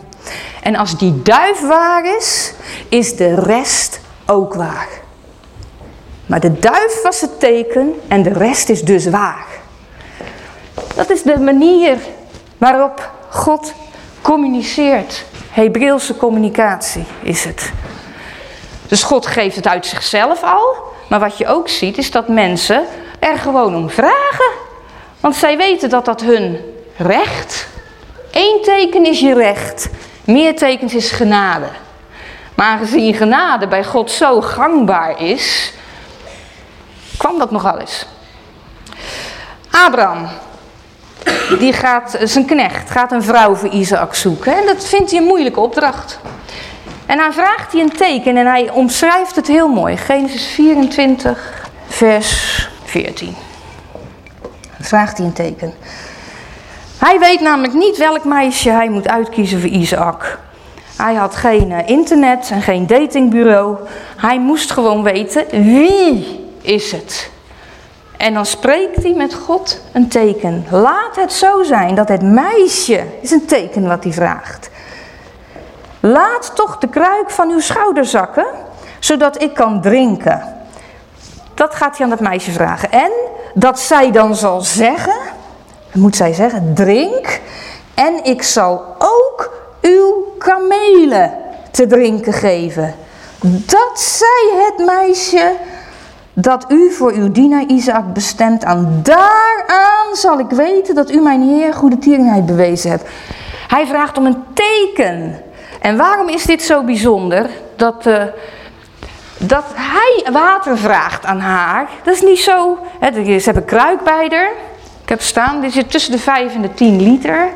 En als die duif waar is, is de rest ook waar. Maar de duif was het teken en de rest is dus waar. Dat is de manier waarop God communiceert. Hebreeuwse communicatie is het. Dus God geeft het uit zichzelf al. Maar wat je ook ziet is dat mensen er gewoon om vragen. Want zij weten dat dat hun recht. Eén teken is je recht. Meer tekens is genade. Maar aangezien genade bij God zo gangbaar is, kwam dat nogal eens. Abraham, die gaat, zijn knecht, gaat een vrouw voor Isaac zoeken. En dat vindt hij een moeilijke opdracht. En dan vraagt hij een teken en hij omschrijft het heel mooi. Genesis 24, vers 14. Dan vraagt hij een teken. Hij weet namelijk niet welk meisje hij moet uitkiezen voor Isaac. Hij had geen eh, internet en geen datingbureau. Hij moest gewoon weten wie is het. En dan spreekt hij met God een teken. Laat het zo zijn dat het meisje, is een teken wat hij vraagt. Laat toch de kruik van uw schouder zakken, zodat ik kan drinken. Dat gaat hij aan dat meisje vragen. En dat zij dan zal zeggen, moet zij zeggen, drink. En ik zal ook uw kamelen te drinken geven. Dat zei het meisje dat u voor uw dienaar Isaac bestemt aan. Daaraan zal ik weten dat u mijn Heer goede tierenheid bewezen hebt. Hij vraagt om een teken. En waarom is dit zo bijzonder? Dat, uh, dat hij water vraagt aan haar. Dat is niet zo. Hè, ze hebben kruik bij haar. Ik heb staan, dit zit tussen de 5 en de 10 liter.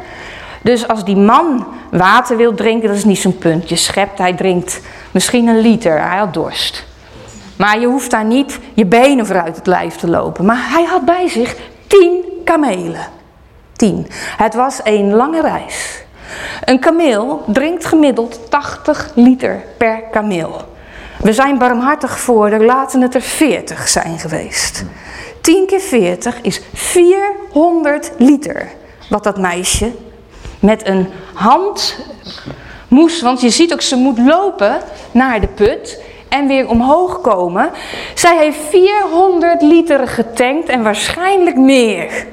Dus als die man water wil drinken, dat is niet zo'n punt. Je schept, hij drinkt misschien een liter. Hij had dorst. Maar je hoeft daar niet je benen vooruit het lijf te lopen. Maar hij had bij zich tien kamelen. Tien. Het was een lange reis. Een kameel drinkt gemiddeld 80 liter per kameel. We zijn barmhartig voor, er laten het er 40 zijn geweest. 10 keer 40 is 400 liter. Wat dat meisje met een hand moest, want je ziet ook, ze moet lopen naar de put en weer omhoog komen. Zij heeft 400 liter getankt en waarschijnlijk meer.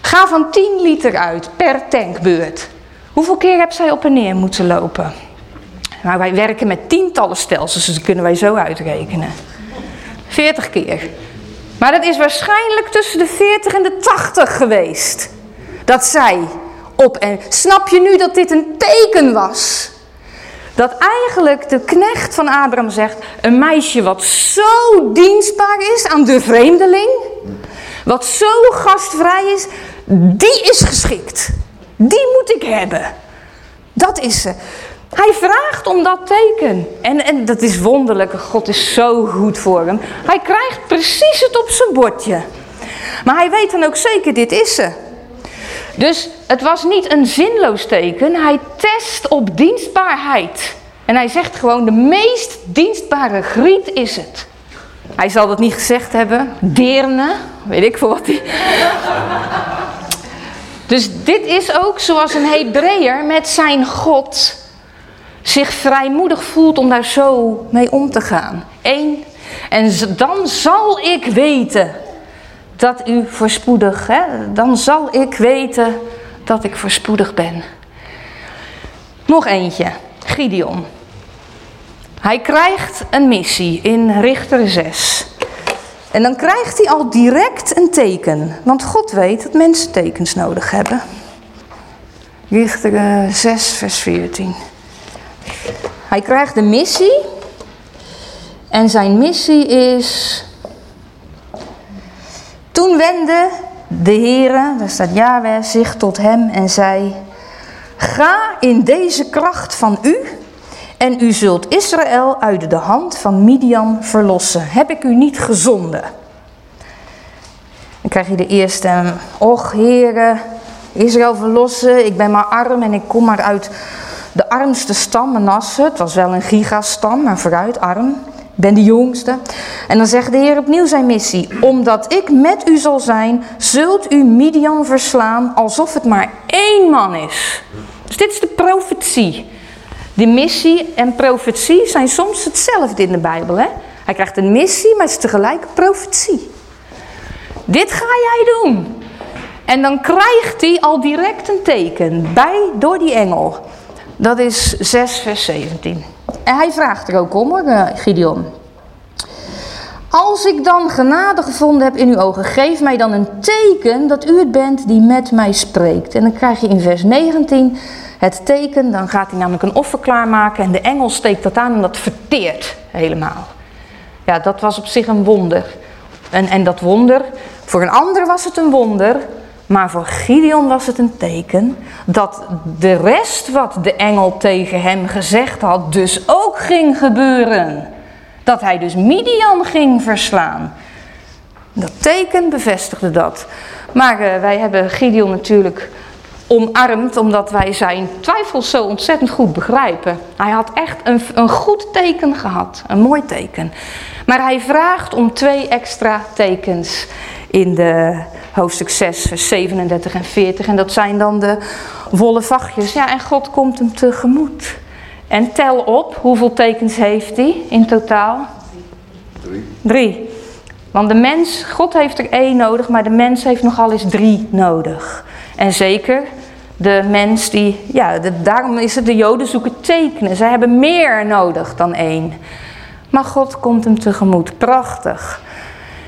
Ga van 10 liter uit per tankbeurt. Hoeveel keer heb zij op en neer moeten lopen? Nou, wij werken met tientallen stelsels, dus dat kunnen wij zo uitrekenen. 40 keer. Maar dat is waarschijnlijk tussen de 40 en de 80 geweest. Dat zij op en. Snap je nu dat dit een teken was? Dat eigenlijk de knecht van Abraham zegt: een meisje wat zo dienstbaar is aan de vreemdeling, wat zo gastvrij is, die is geschikt. Die moet ik hebben. Dat is ze. Hij vraagt om dat teken. En, en dat is wonderlijk. God is zo goed voor hem. Hij krijgt precies het op zijn bordje. Maar hij weet dan ook zeker, dit is ze. Dus het was niet een zinloos teken. Hij test op dienstbaarheid. En hij zegt gewoon, de meest dienstbare griet is het. Hij zal dat niet gezegd hebben. Deerne, weet ik veel wat hij... Dus dit is ook zoals een Hebreeër met zijn God zich vrijmoedig voelt om daar zo mee om te gaan. Eén. En dan zal ik weten dat u voorspoedig, hè? dan zal ik weten dat ik voorspoedig ben. Nog eentje, Gideon. Hij krijgt een missie in Richter 6. En dan krijgt hij al direct een teken. Want God weet dat mensen tekens nodig hebben. Richter 6, vers 14. Hij krijgt de missie. En zijn missie is. Toen wendde de Heere, daar staat Yahweh, zich tot hem en zei: Ga in deze kracht van u en u zult Israël uit de hand van Midian verlossen. Heb ik u niet gezonden? Dan krijg je de eerste, och Heere, Israël verlossen, ik ben maar arm en ik kom maar uit de armste stam, Manasse. Het was wel een gigastam, maar vooruit arm. Ben de jongste. En dan zegt de Heer opnieuw zijn missie. Omdat ik met u zal zijn, zult u Midian verslaan alsof het maar één man is. Dus dit is de profetie. De missie en profetie zijn soms hetzelfde in de Bijbel. Hè? Hij krijgt een missie, maar het is tegelijk profetie. Dit ga jij doen. En dan krijgt hij al direct een teken bij, door die engel. Dat is 6 vers 17. En hij vraagt er ook om hoor, eh, Gideon. Als ik dan genade gevonden heb in uw ogen, geef mij dan een teken dat u het bent die met mij spreekt. En dan krijg je in vers 19 het teken, dan gaat hij namelijk een offer klaarmaken en de engel steekt dat aan en dat verteert helemaal. Ja, dat was op zich een wonder. En, en dat wonder, voor een ander was het een wonder, maar voor Gideon was het een teken dat de rest wat de engel tegen hem gezegd had, dus ook ging gebeuren. Dat hij dus Midian ging verslaan. Dat teken bevestigde dat. Maar uh, wij hebben Gideon natuurlijk omarmd omdat wij zijn twijfels zo ontzettend goed begrijpen. Hij had echt een, een goed teken gehad, een mooi teken. Maar hij vraagt om twee extra tekens in de hoofdstuk 6, vers 37 en 40. En dat zijn dan de volle vachtjes. Ja, en God komt hem tegemoet. En tel op, hoeveel tekens heeft hij in totaal? Drie. Drie. Want de mens, God heeft er één nodig, maar de mens heeft nogal eens drie nodig. En zeker de mens die, ja, de, daarom is het de Joden zoeken tekenen. Zij hebben meer nodig dan één. Maar God komt hem tegemoet. Prachtig.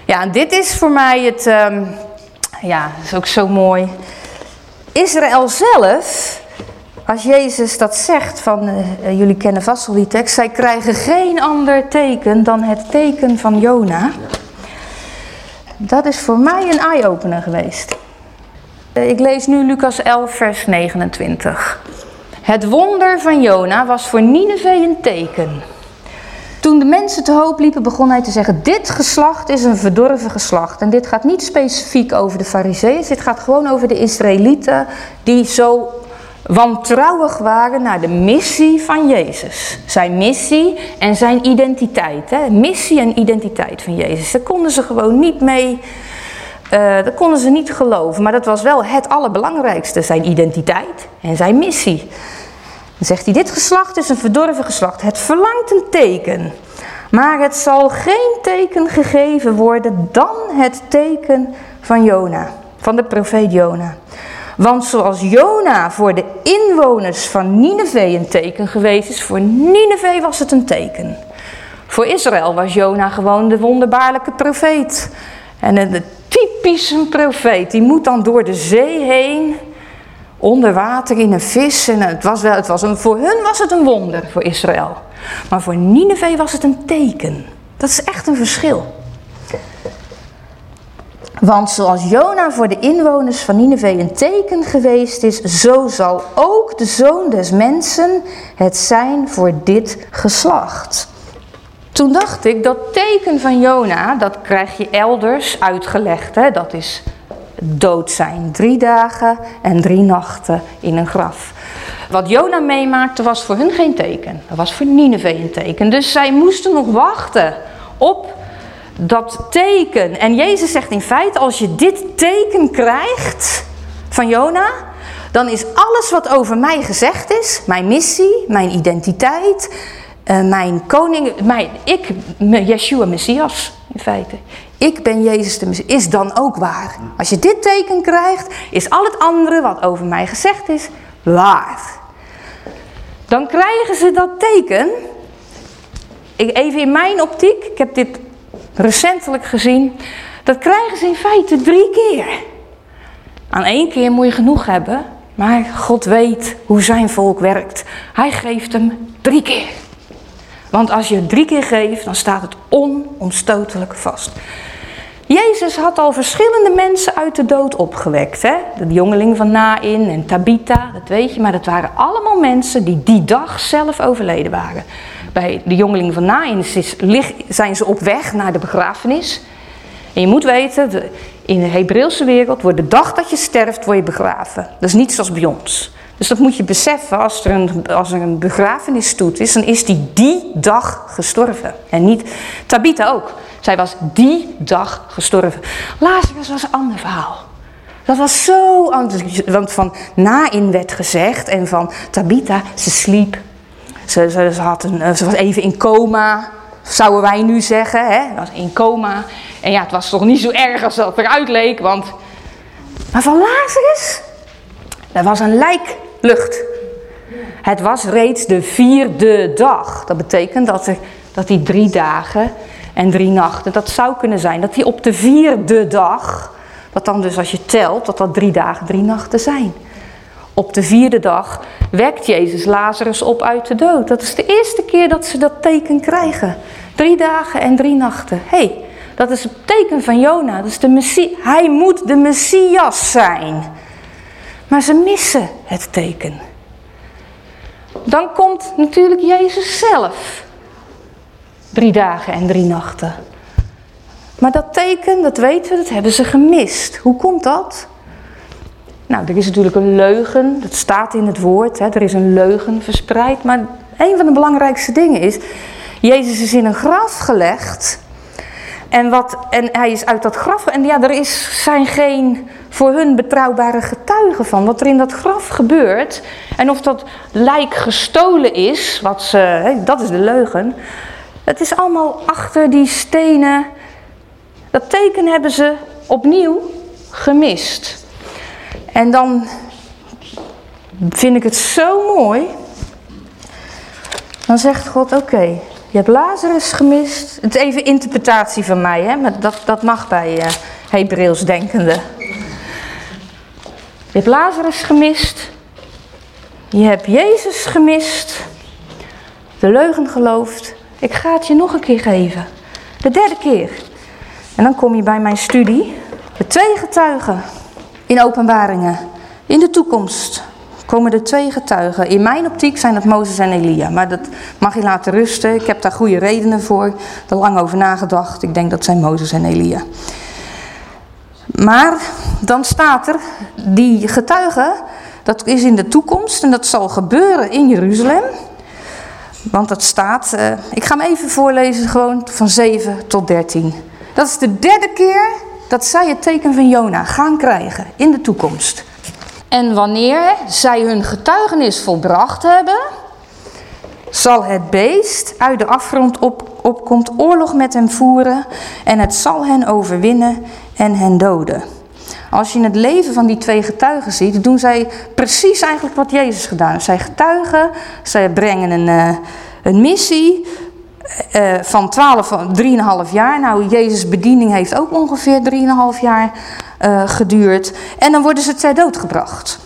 Ja, en dit is voor mij het, um, ja, is ook zo mooi. Israël zelf, als Jezus dat zegt, van uh, jullie kennen vast al die tekst, zij krijgen geen ander teken dan het teken van Jona. Dat is voor mij een eye-opener geweest. Ik lees nu Lucas 11, vers 29. Het wonder van Jona was voor Nineveh een teken. Toen de mensen te hoop liepen, begon hij te zeggen: Dit geslacht is een verdorven geslacht. En dit gaat niet specifiek over de Farizeeën, dit gaat gewoon over de Israëlieten die zo wantrouwig waren naar de missie van Jezus. Zijn missie en zijn identiteit. Hè? Missie en identiteit van Jezus. Daar konden ze gewoon niet mee. Uh, dat konden ze niet geloven, maar dat was wel het allerbelangrijkste: zijn identiteit en zijn missie. Dan zegt hij, dit geslacht is een verdorven geslacht. Het verlangt een teken. Maar het zal geen teken gegeven worden dan het teken van Jona. Van de profeet Jona. Want zoals Jona voor de inwoners van Nineveh een teken geweest is, voor Nineveh was het een teken. Voor Israël was Jona gewoon de wonderbaarlijke profeet. En een typische profeet, die moet dan door de zee heen onder water in een vis. En het was wel, het was een, voor hun was het een wonder, voor Israël. Maar voor Nineveh was het een teken. Dat is echt een verschil. Want zoals Jona voor de inwoners van Nineveh een teken geweest is, zo zal ook de zoon des mensen het zijn voor dit geslacht. Toen dacht ik, dat teken van Jona, dat krijg je elders uitgelegd. Hè? Dat is dood zijn. Drie dagen en drie nachten in een graf. Wat Jona meemaakte was voor hun geen teken. Dat was voor Nineveh een teken. Dus zij moesten nog wachten op dat teken. En Jezus zegt in feite, als je dit teken krijgt van Jona, dan is alles wat over mij gezegd is, mijn missie, mijn identiteit, uh, mijn koning, mijn, ik, Yeshua Messias in feite. Ik ben Jezus is dan ook waar. Als je dit teken krijgt, is al het andere wat over mij gezegd is, waar. Dan krijgen ze dat teken. Even in mijn optiek, ik heb dit recentelijk gezien, dat krijgen ze in feite drie keer. Aan één keer moet je genoeg hebben, maar God weet hoe zijn volk werkt. Hij geeft hem drie keer. Want als je drie keer geeft, dan staat het onomstotelijk vast. Jezus had al verschillende mensen uit de dood opgewekt. Hè? De jongeling van Nain en Tabitha, dat weet je. Maar dat waren allemaal mensen die die dag zelf overleden waren. Bij de jongeling van Nain zijn ze op weg naar de begrafenis. En je moet weten, in de Hebreeuwse wereld wordt de dag dat je sterft, word je begraven. Dat is niet zoals bij ons. Dus dat moet je beseffen, als er een, als er een begrafenisstoet is, dan is die die dag gestorven. En niet Tabitha ook. Zij was die dag gestorven. Lazarus was een ander verhaal. Dat was zo anders. Want van Nain werd gezegd en van Tabitha, ze sliep. Ze, ze, had een, ze was even in coma, zouden wij nu zeggen. Hè? Was in coma. En ja, het was toch niet zo erg als dat eruit leek. Want... Maar van Lazarus, dat was een lijklucht. Het was reeds de vierde dag. Dat betekent dat, er, dat die drie dagen en drie nachten. Dat zou kunnen zijn dat die op de vierde dag, dat dan dus als je telt, dat dat drie dagen, drie nachten zijn. Op de vierde dag wekt Jezus Lazarus op uit de dood. Dat is de eerste keer dat ze dat teken krijgen. Drie dagen en drie nachten. Hey, dat is het teken van Jona. Dat is de Messie. Hij moet de Messias zijn. Maar ze missen het teken. Dan komt natuurlijk Jezus zelf. Drie dagen en drie nachten. Maar dat teken, dat weten we, dat hebben ze gemist. Hoe komt dat? Nou, er is natuurlijk een leugen, dat staat in het woord, hè, er is een leugen verspreid. Maar een van de belangrijkste dingen is, Jezus is in een graf gelegd. En, wat, en hij is uit dat graf, en ja, er is, zijn geen voor hun betrouwbare getuigen van wat er in dat graf gebeurt. En of dat lijk gestolen is, wat ze, dat is de leugen. Het is allemaal achter die stenen. Dat teken hebben ze opnieuw gemist. En dan vind ik het zo mooi. Dan zegt God: Oké, je hebt Lazarus gemist. Het is even interpretatie van mij, hè? maar dat, dat mag bij uh, Hebreeuws denkende. Je hebt Lazarus gemist. Je hebt Jezus gemist. De leugen geloofd. Ik ga het je nog een keer geven. De derde keer. En dan kom je bij mijn studie. De twee getuigen in openbaringen. In de toekomst komen er twee getuigen. In mijn optiek zijn dat Mozes en Elia. Maar dat mag je laten rusten. Ik heb daar goede redenen voor. Er lang over nagedacht. Ik denk dat zijn Mozes en Elia. Maar dan staat er, die getuigen, dat is in de toekomst en dat zal gebeuren in Jeruzalem. Want dat staat, uh, ik ga hem even voorlezen, gewoon van 7 tot 13. Dat is de derde keer dat zij het teken van Jona gaan krijgen in de toekomst. En wanneer zij hun getuigenis volbracht hebben, zal het beest uit de afgrond op, opkomt oorlog met hen voeren en het zal hen overwinnen en hen doden. Als je het leven van die twee getuigen ziet, doen zij precies eigenlijk wat Jezus gedaan heeft. Zij getuigen, zij brengen een, uh, een missie uh, van 12, 3,5 jaar. Nou, Jezus' bediening heeft ook ongeveer 3,5 jaar uh, geduurd. En dan worden ze ter dood gebracht.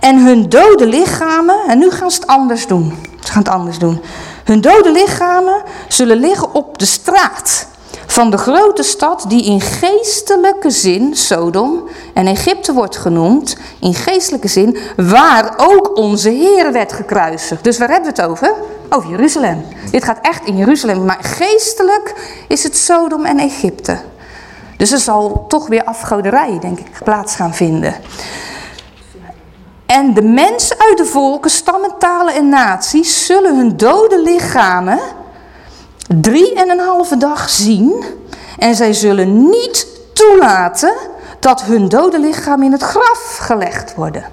En hun dode lichamen, en nu gaan ze het anders doen. Ze gaan het anders doen. Hun dode lichamen zullen liggen op de straat van de grote stad die in geestelijke zin Sodom en Egypte wordt genoemd, in geestelijke zin, waar ook onze Heer werd gekruisigd. Dus waar hebben we het over? Over Jeruzalem. Dit gaat echt in Jeruzalem, maar geestelijk is het Sodom en Egypte. Dus er zal toch weer afgoderij, denk ik, plaats gaan vinden. En de mensen uit de volken, stammen, talen en naties zullen hun dode lichamen drie en een halve dag zien. En zij zullen niet toelaten dat hun dode lichaam in het graf gelegd worden.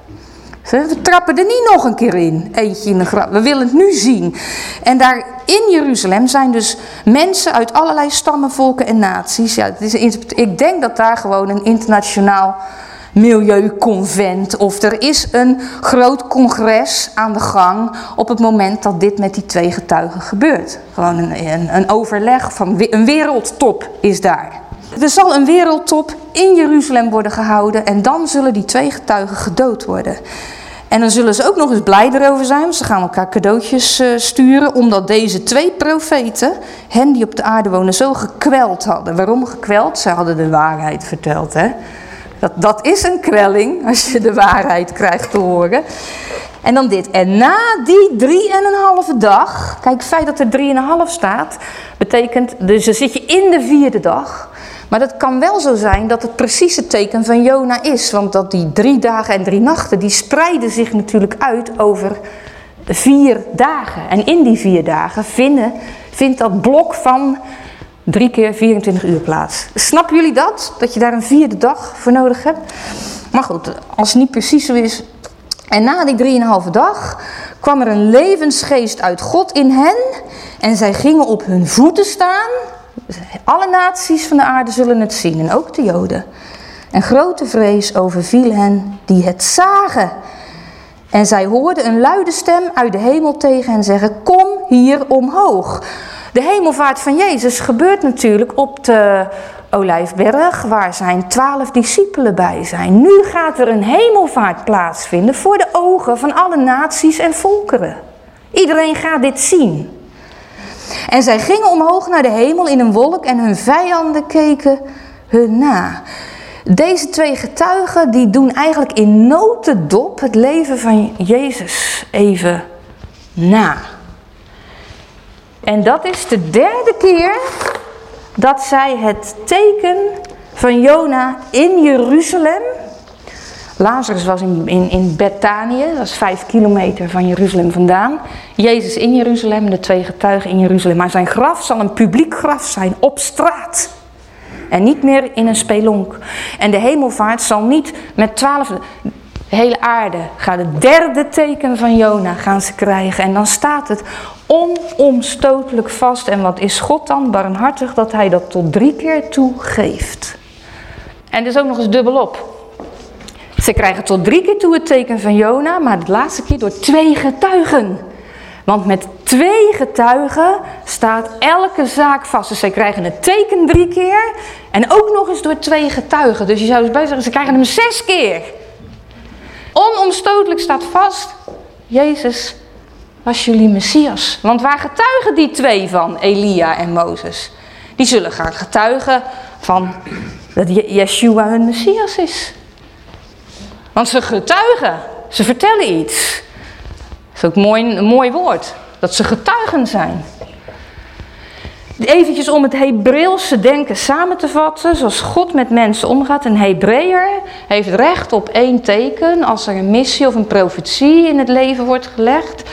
We trappen er niet nog een keer in, eentje in de graf. We willen het nu zien. En daar in Jeruzalem zijn dus mensen uit allerlei stammen, volken en naties. Ja, het is, ik denk dat daar gewoon een internationaal milieuconvent of er is een groot congres aan de gang op het moment dat dit met die twee getuigen gebeurt. Gewoon een, een, overleg van een wereldtop is daar. Er zal een wereldtop in Jeruzalem worden gehouden en dan zullen die twee getuigen gedood worden. En dan zullen ze ook nog eens blij erover zijn. Ze gaan elkaar cadeautjes uh, sturen. Omdat deze twee profeten, hen die op de aarde wonen, zo gekweld hadden. Waarom gekweld? Ze hadden de waarheid verteld. Hè? Dat, dat is een kwelling als je de waarheid krijgt te horen. En dan dit. En na die drieënhalve dag. Kijk, het feit dat er drieënhalf staat. Betekent. Dus dan zit je in de vierde dag. Maar dat kan wel zo zijn dat het precies het teken van Jona is. Want dat die drie dagen en drie nachten. die spreiden zich natuurlijk uit over vier dagen. En in die vier dagen vinden, vindt dat blok van Drie keer 24 uur plaats. Snappen jullie dat? Dat je daar een vierde dag voor nodig hebt? Maar goed, als het niet precies zo is. En na die drieënhalve dag kwam er een levensgeest uit God in hen. En zij gingen op hun voeten staan. Alle naties van de aarde zullen het zien. En ook de Joden. En grote vrees overviel hen die het zagen. En zij hoorden een luide stem uit de hemel tegen hen zeggen: Kom hier omhoog. De hemelvaart van Jezus gebeurt natuurlijk op de Olijfberg, waar zijn twaalf discipelen bij zijn. Nu gaat er een hemelvaart plaatsvinden voor de ogen van alle naties en volkeren. Iedereen gaat dit zien. En zij gingen omhoog naar de hemel in een wolk en hun vijanden keken hun na. Deze twee getuigen die doen eigenlijk in notendop het leven van Jezus even na. En dat is de derde keer dat zij het teken van Jona in Jeruzalem. Lazarus was in, in, in Bethanië, dat is vijf kilometer van Jeruzalem vandaan. Jezus in Jeruzalem, de twee getuigen in Jeruzalem. Maar zijn graf zal een publiek graf zijn op straat. En niet meer in een spelonk. En de hemelvaart zal niet met twaalf. De hele aarde gaat het derde teken van Jona gaan ze krijgen. En dan staat het onomstotelijk vast. En wat is God dan barmhartig dat hij dat tot drie keer toe geeft. En dus ook nog eens dubbelop. Ze krijgen tot drie keer toe het teken van Jona, maar de laatste keer door twee getuigen. Want met twee getuigen staat elke zaak vast. Dus zij krijgen het teken drie keer en ook nog eens door twee getuigen. Dus je zou dus bij zeggen, ze krijgen hem zes keer. Onomstotelijk staat vast, Jezus was jullie Messias. Want waar getuigen die twee van, Elia en Mozes? Die zullen gaan getuigen van dat Yeshua hun Messias is. Want ze getuigen, ze vertellen iets. Dat is ook mooi, een mooi woord, dat ze getuigen zijn. Eventjes om het Hebreeuwse denken samen te vatten, zoals God met mensen omgaat. Een Hebreeër heeft recht op één teken als er een missie of een profetie in het leven wordt gelegd.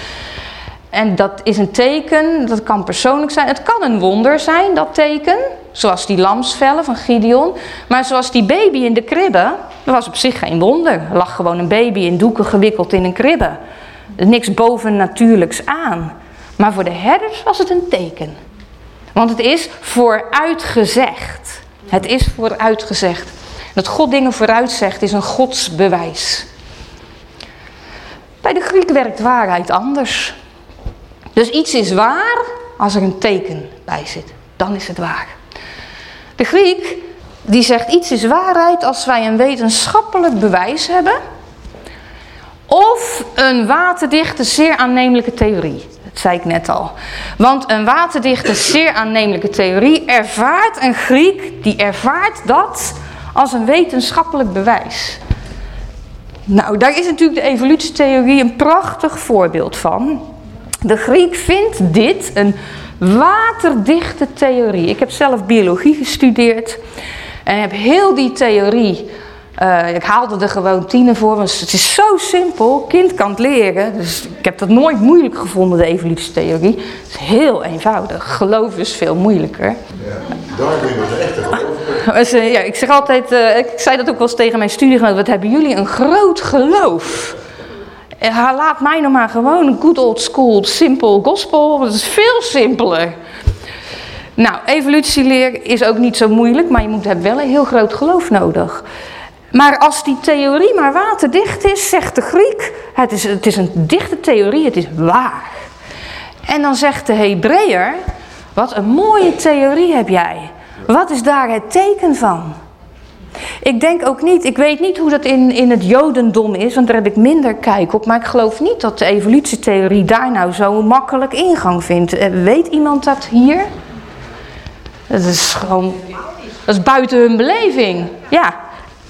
En dat is een teken, dat kan persoonlijk zijn. Het kan een wonder zijn, dat teken. Zoals die lamsvellen van Gideon. Maar zoals die baby in de kribbe, dat was op zich geen wonder. Er lag gewoon een baby in doeken gewikkeld in een kribbe. Niks bovennatuurlijks aan. Maar voor de herders was het een teken. Want het is vooruitgezegd. Het is vooruitgezegd. Dat God dingen vooruitzegt is een godsbewijs. Bij de Griek werkt waarheid anders. Dus iets is waar als er een teken bij zit. Dan is het waar. De Griek die zegt iets is waarheid als wij een wetenschappelijk bewijs hebben. Of een waterdichte, zeer aannemelijke theorie. Dat zei ik net al. Want een waterdichte, zeer aannemelijke theorie ervaart een Griek, die ervaart dat als een wetenschappelijk bewijs. Nou, daar is natuurlijk de evolutietheorie een prachtig voorbeeld van. De Griek vindt dit een waterdichte theorie. Ik heb zelf biologie gestudeerd en heb heel die theorie uh, ik haalde er gewoon tienen voor, want het is zo simpel. Kind kan het leren. Dus ik heb dat nooit moeilijk gevonden, de evolutietheorie. Het is heel eenvoudig. Geloof is veel moeilijker. Ja, Darwin was echt een geloof. *laughs* ja, ik zeg altijd, uh, ik zei dat ook wel eens tegen mijn studiegenoten. Wat hebben jullie een groot geloof? Laat mij nog maar gewoon good old school, simpel gospel. Dat is veel simpeler. Nou, evolutieleer is ook niet zo moeilijk, maar je moet, hebt wel een heel groot geloof nodig. Maar als die theorie maar waterdicht is, zegt de Griek, het is, het is een dichte theorie, het is waar. En dan zegt de Hebreeër, wat een mooie theorie heb jij. Wat is daar het teken van? Ik denk ook niet, ik weet niet hoe dat in, in het Jodendom is, want daar heb ik minder kijk op. Maar ik geloof niet dat de evolutietheorie daar nou zo makkelijk ingang vindt. Eh, weet iemand dat hier? Dat is gewoon, dat is buiten hun beleving. Ja,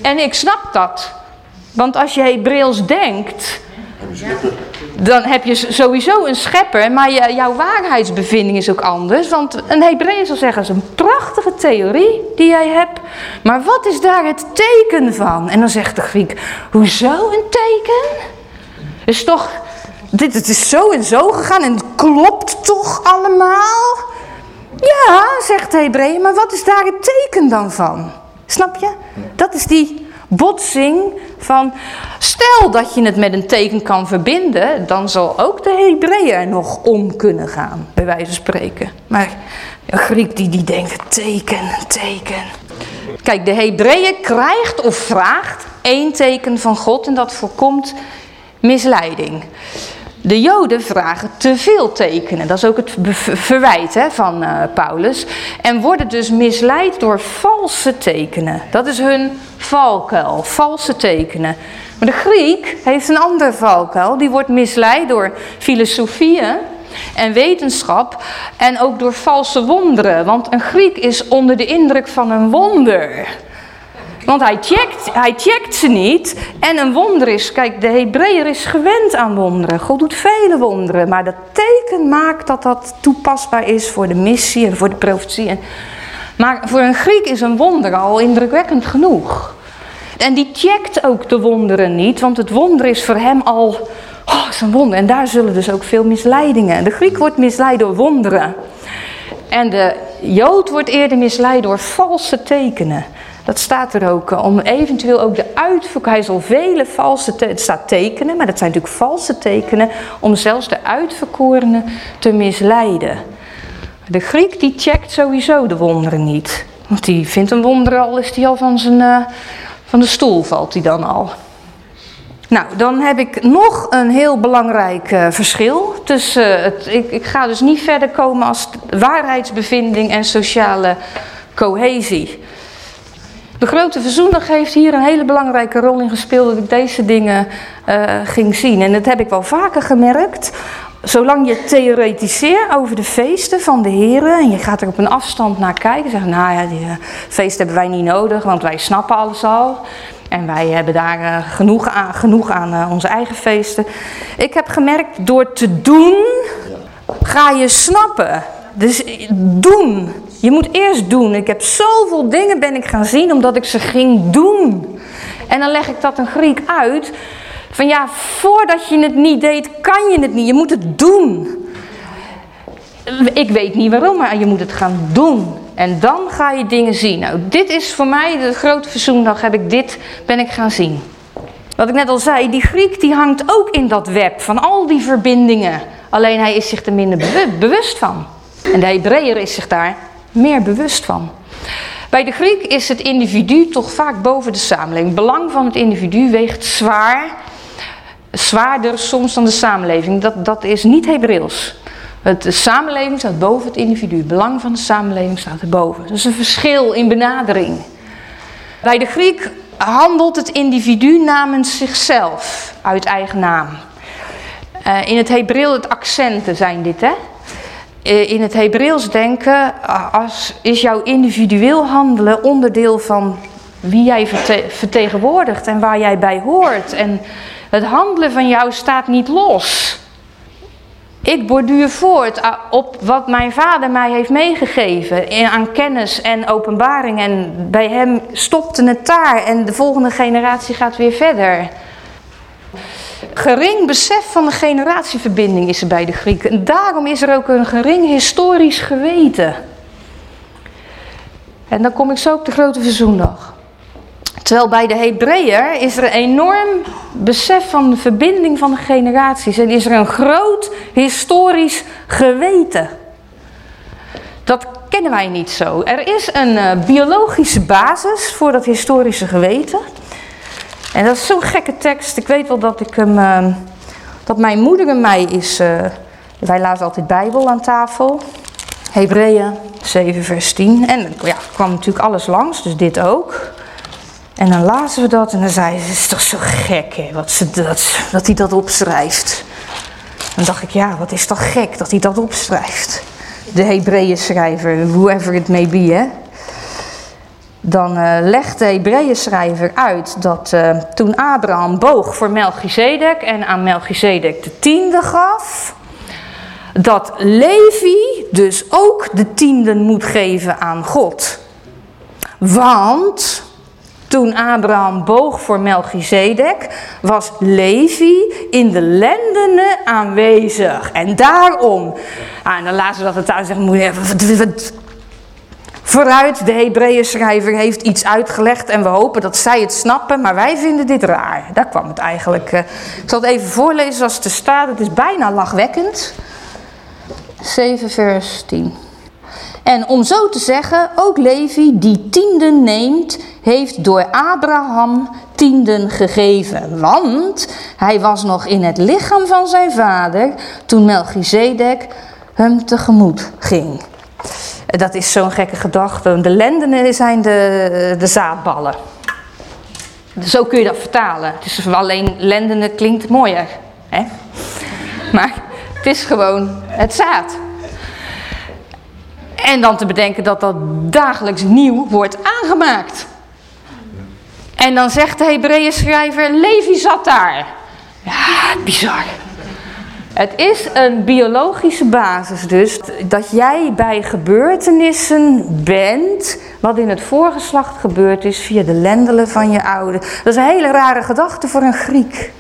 en ik snap dat. Want als je Hebreeuws denkt, dan heb je sowieso een schepper, maar jouw waarheidsbevinding is ook anders. Want een Hebreeën zal zeggen, is een prachtige theorie die jij hebt, maar wat is daar het teken van? En dan zegt de Griek, hoezo een teken? Is toch, dit, het is zo en zo gegaan en het klopt toch allemaal? Ja, zegt de Hebreeën, maar wat is daar het teken dan van? Snap je? Dat is die botsing van, stel dat je het met een teken kan verbinden, dan zal ook de Hebreeën nog om kunnen gaan, bij wijze van spreken. Maar een Griek die, die denkt, teken, teken. Kijk, de Hebreeën krijgt of vraagt één teken van God en dat voorkomt misleiding. De Joden vragen te veel tekenen. Dat is ook het verwijt hè, van uh, Paulus. En worden dus misleid door valse tekenen. Dat is hun valkuil, valse tekenen. Maar de Griek heeft een ander valkuil. Die wordt misleid door filosofieën en wetenschap en ook door valse wonderen. Want een Griek is onder de indruk van een wonder. Want hij checkt, hij checkt ze niet. En een wonder is, kijk, de Hebreeër is gewend aan wonderen. God doet vele wonderen. Maar dat teken maakt dat dat toepasbaar is voor de missie en voor de profetie. Maar voor een Griek is een wonder al indrukwekkend genoeg. En die checkt ook de wonderen niet, want het wonder is voor hem al, oh, is een wonder. En daar zullen dus ook veel misleidingen. De Griek wordt misleid door wonderen. En de Jood wordt eerder misleid door valse tekenen. Dat staat er ook, eh, om eventueel ook de uitverkoren. Hij zal vele valse, te, het staat tekenen, maar dat zijn natuurlijk valse tekenen, om zelfs de uitverkorenen te misleiden. De Griek die checkt sowieso de wonderen niet. Want die vindt een wonder al, is die al van, zijn, uh, van de stoel, valt hij dan al. Nou, dan heb ik nog een heel belangrijk uh, verschil tussen, het, ik, ik ga dus niet verder komen als waarheidsbevinding en sociale cohesie. De grote verzoendag heeft hier een hele belangrijke rol in gespeeld dat ik deze dingen uh, ging zien. En dat heb ik wel vaker gemerkt. Zolang je theoretiseert over de feesten van de heren en je gaat er op een afstand naar kijken, zeggen, nou ja, die uh, feesten hebben wij niet nodig, want wij snappen alles al. En wij hebben daar uh, genoeg aan, genoeg aan onze eigen feesten. Ik heb gemerkt, door te doen, ga je snappen. Dus doen. Je moet eerst doen. Ik heb zoveel dingen ben ik gaan zien omdat ik ze ging doen. En dan leg ik dat een Griek uit. Van ja, voordat je het niet deed, kan je het niet. Je moet het doen. Ik weet niet waarom, maar je moet het gaan doen. En dan ga je dingen zien. Nou, dit is voor mij, de grote verzoendag heb ik dit, ben ik gaan zien. Wat ik net al zei, die Griek die hangt ook in dat web van al die verbindingen. Alleen hij is zich er minder bewust van. En de Hebreeër is zich daar meer bewust van. Bij de Griek is het individu toch vaak boven de samenleving. Het belang van het individu weegt zwaar, zwaarder soms dan de samenleving. Dat, dat is niet Hebreeuws. de samenleving staat boven het individu. Het belang van de samenleving staat erboven. Dat is een verschil in benadering. Bij de Griek handelt het individu namens zichzelf uit eigen naam. Uh, in het Hebreeuws, het accenten zijn dit, hè? Uh, in het Hebreeuws denken, als, is jouw individueel handelen onderdeel van wie jij verte vertegenwoordigt en waar jij bij hoort. En het handelen van jou staat niet los. Ik borduur voort op wat mijn vader mij heeft meegegeven aan kennis en openbaring. En bij hem stopte het daar en de volgende generatie gaat weer verder. Gering besef van de generatieverbinding is er bij de Grieken. En daarom is er ook een gering historisch geweten. En dan kom ik zo op de grote verzoendag. Terwijl bij de Hebreeën is er een enorm besef van de verbinding van de generaties. En is er een groot historisch geweten. Dat kennen wij niet zo. Er is een uh, biologische basis voor dat historische geweten. En dat is zo'n gekke tekst. Ik weet wel dat ik hem. Uh, dat mijn moeder en mij is. Uh, wij lazen altijd Bijbel aan tafel. Hebreeën 7, vers 10. En ja, kwam natuurlijk alles langs, dus dit ook. En dan lazen we dat en dan zei ze, het is toch zo gek hè, wat ze, dat, dat hij dat opschrijft. Dan dacht ik, ja, wat is toch gek dat hij dat opschrijft. De Hebreeën schrijver, whoever it may be hè. Dan uh, legt de Hebreeën schrijver uit dat uh, toen Abraham boog voor Melchizedek en aan Melchizedek de tiende gaf, dat Levi dus ook de tienden moet geven aan God. Want toen Abraham boog voor Melchizedek, was Levi in de lendenen aanwezig. En daarom, ah, en dan laten we dat het daar zeggen, moet even, Vooruit, de Hebreeën schrijver heeft iets uitgelegd en we hopen dat zij het snappen, maar wij vinden dit raar. Daar kwam het eigenlijk. Uh, ik zal het even voorlezen zoals het er staat. Het is bijna lachwekkend. 7 vers 10. En om zo te zeggen, ook Levi die tienden neemt, heeft door Abraham tienden gegeven. Want hij was nog in het lichaam van zijn vader toen Melchizedek hem tegemoet ging. Dat is zo'n gekke gedachte. De lendenen zijn de, de zaadballen. Zo kun je dat vertalen. Is alleen lendenen klinkt mooier. Hè? Maar het is gewoon het zaad. En dan te bedenken dat dat dagelijks nieuw wordt aangemaakt. En dan zegt de Hebreeën schrijver, Levi zat daar. Ja, bizar. Het is een biologische basis dus, dat jij bij gebeurtenissen bent, wat in het voorgeslacht gebeurd is via de lendelen van je oude. Dat is een hele rare gedachte voor een Griek.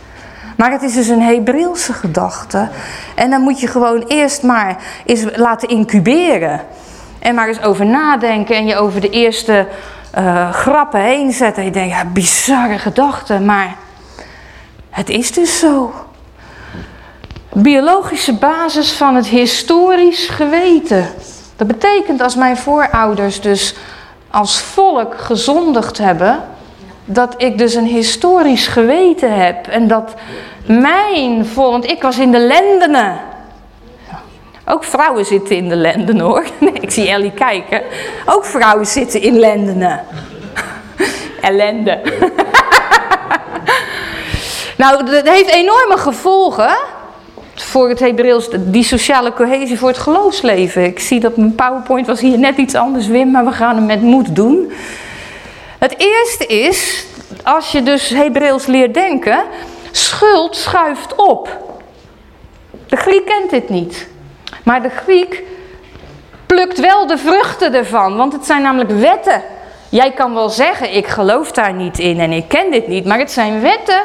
Maar het is dus een Hebreeuwse gedachte. En dan moet je gewoon eerst maar eens laten incuberen. En maar eens over nadenken en je over de eerste uh, grappen heen zetten. En je denkt, ja, bizarre gedachten, maar het is dus zo. Biologische basis van het historisch geweten. Dat betekent als mijn voorouders dus als volk gezondigd hebben, dat ik dus een historisch geweten heb. En dat mijn volk, want ik was in de lendenen. Ook vrouwen zitten in de lenden hoor. *laughs* Ik zie Ellie kijken. Ook vrouwen zitten in lendenen. *laughs* Ellende. *laughs* nou, dat heeft enorme gevolgen voor het Hebreeuws, die sociale cohesie voor het geloofsleven. Ik zie dat mijn powerpoint was hier net iets anders, Wim, maar we gaan hem met moed doen. Het eerste is, als je dus Hebreeuws leert denken, schuld schuift op. De Griek kent dit niet. Maar de Griek plukt wel de vruchten ervan, want het zijn namelijk wetten. Jij kan wel zeggen, ik geloof daar niet in en ik ken dit niet, maar het zijn wetten.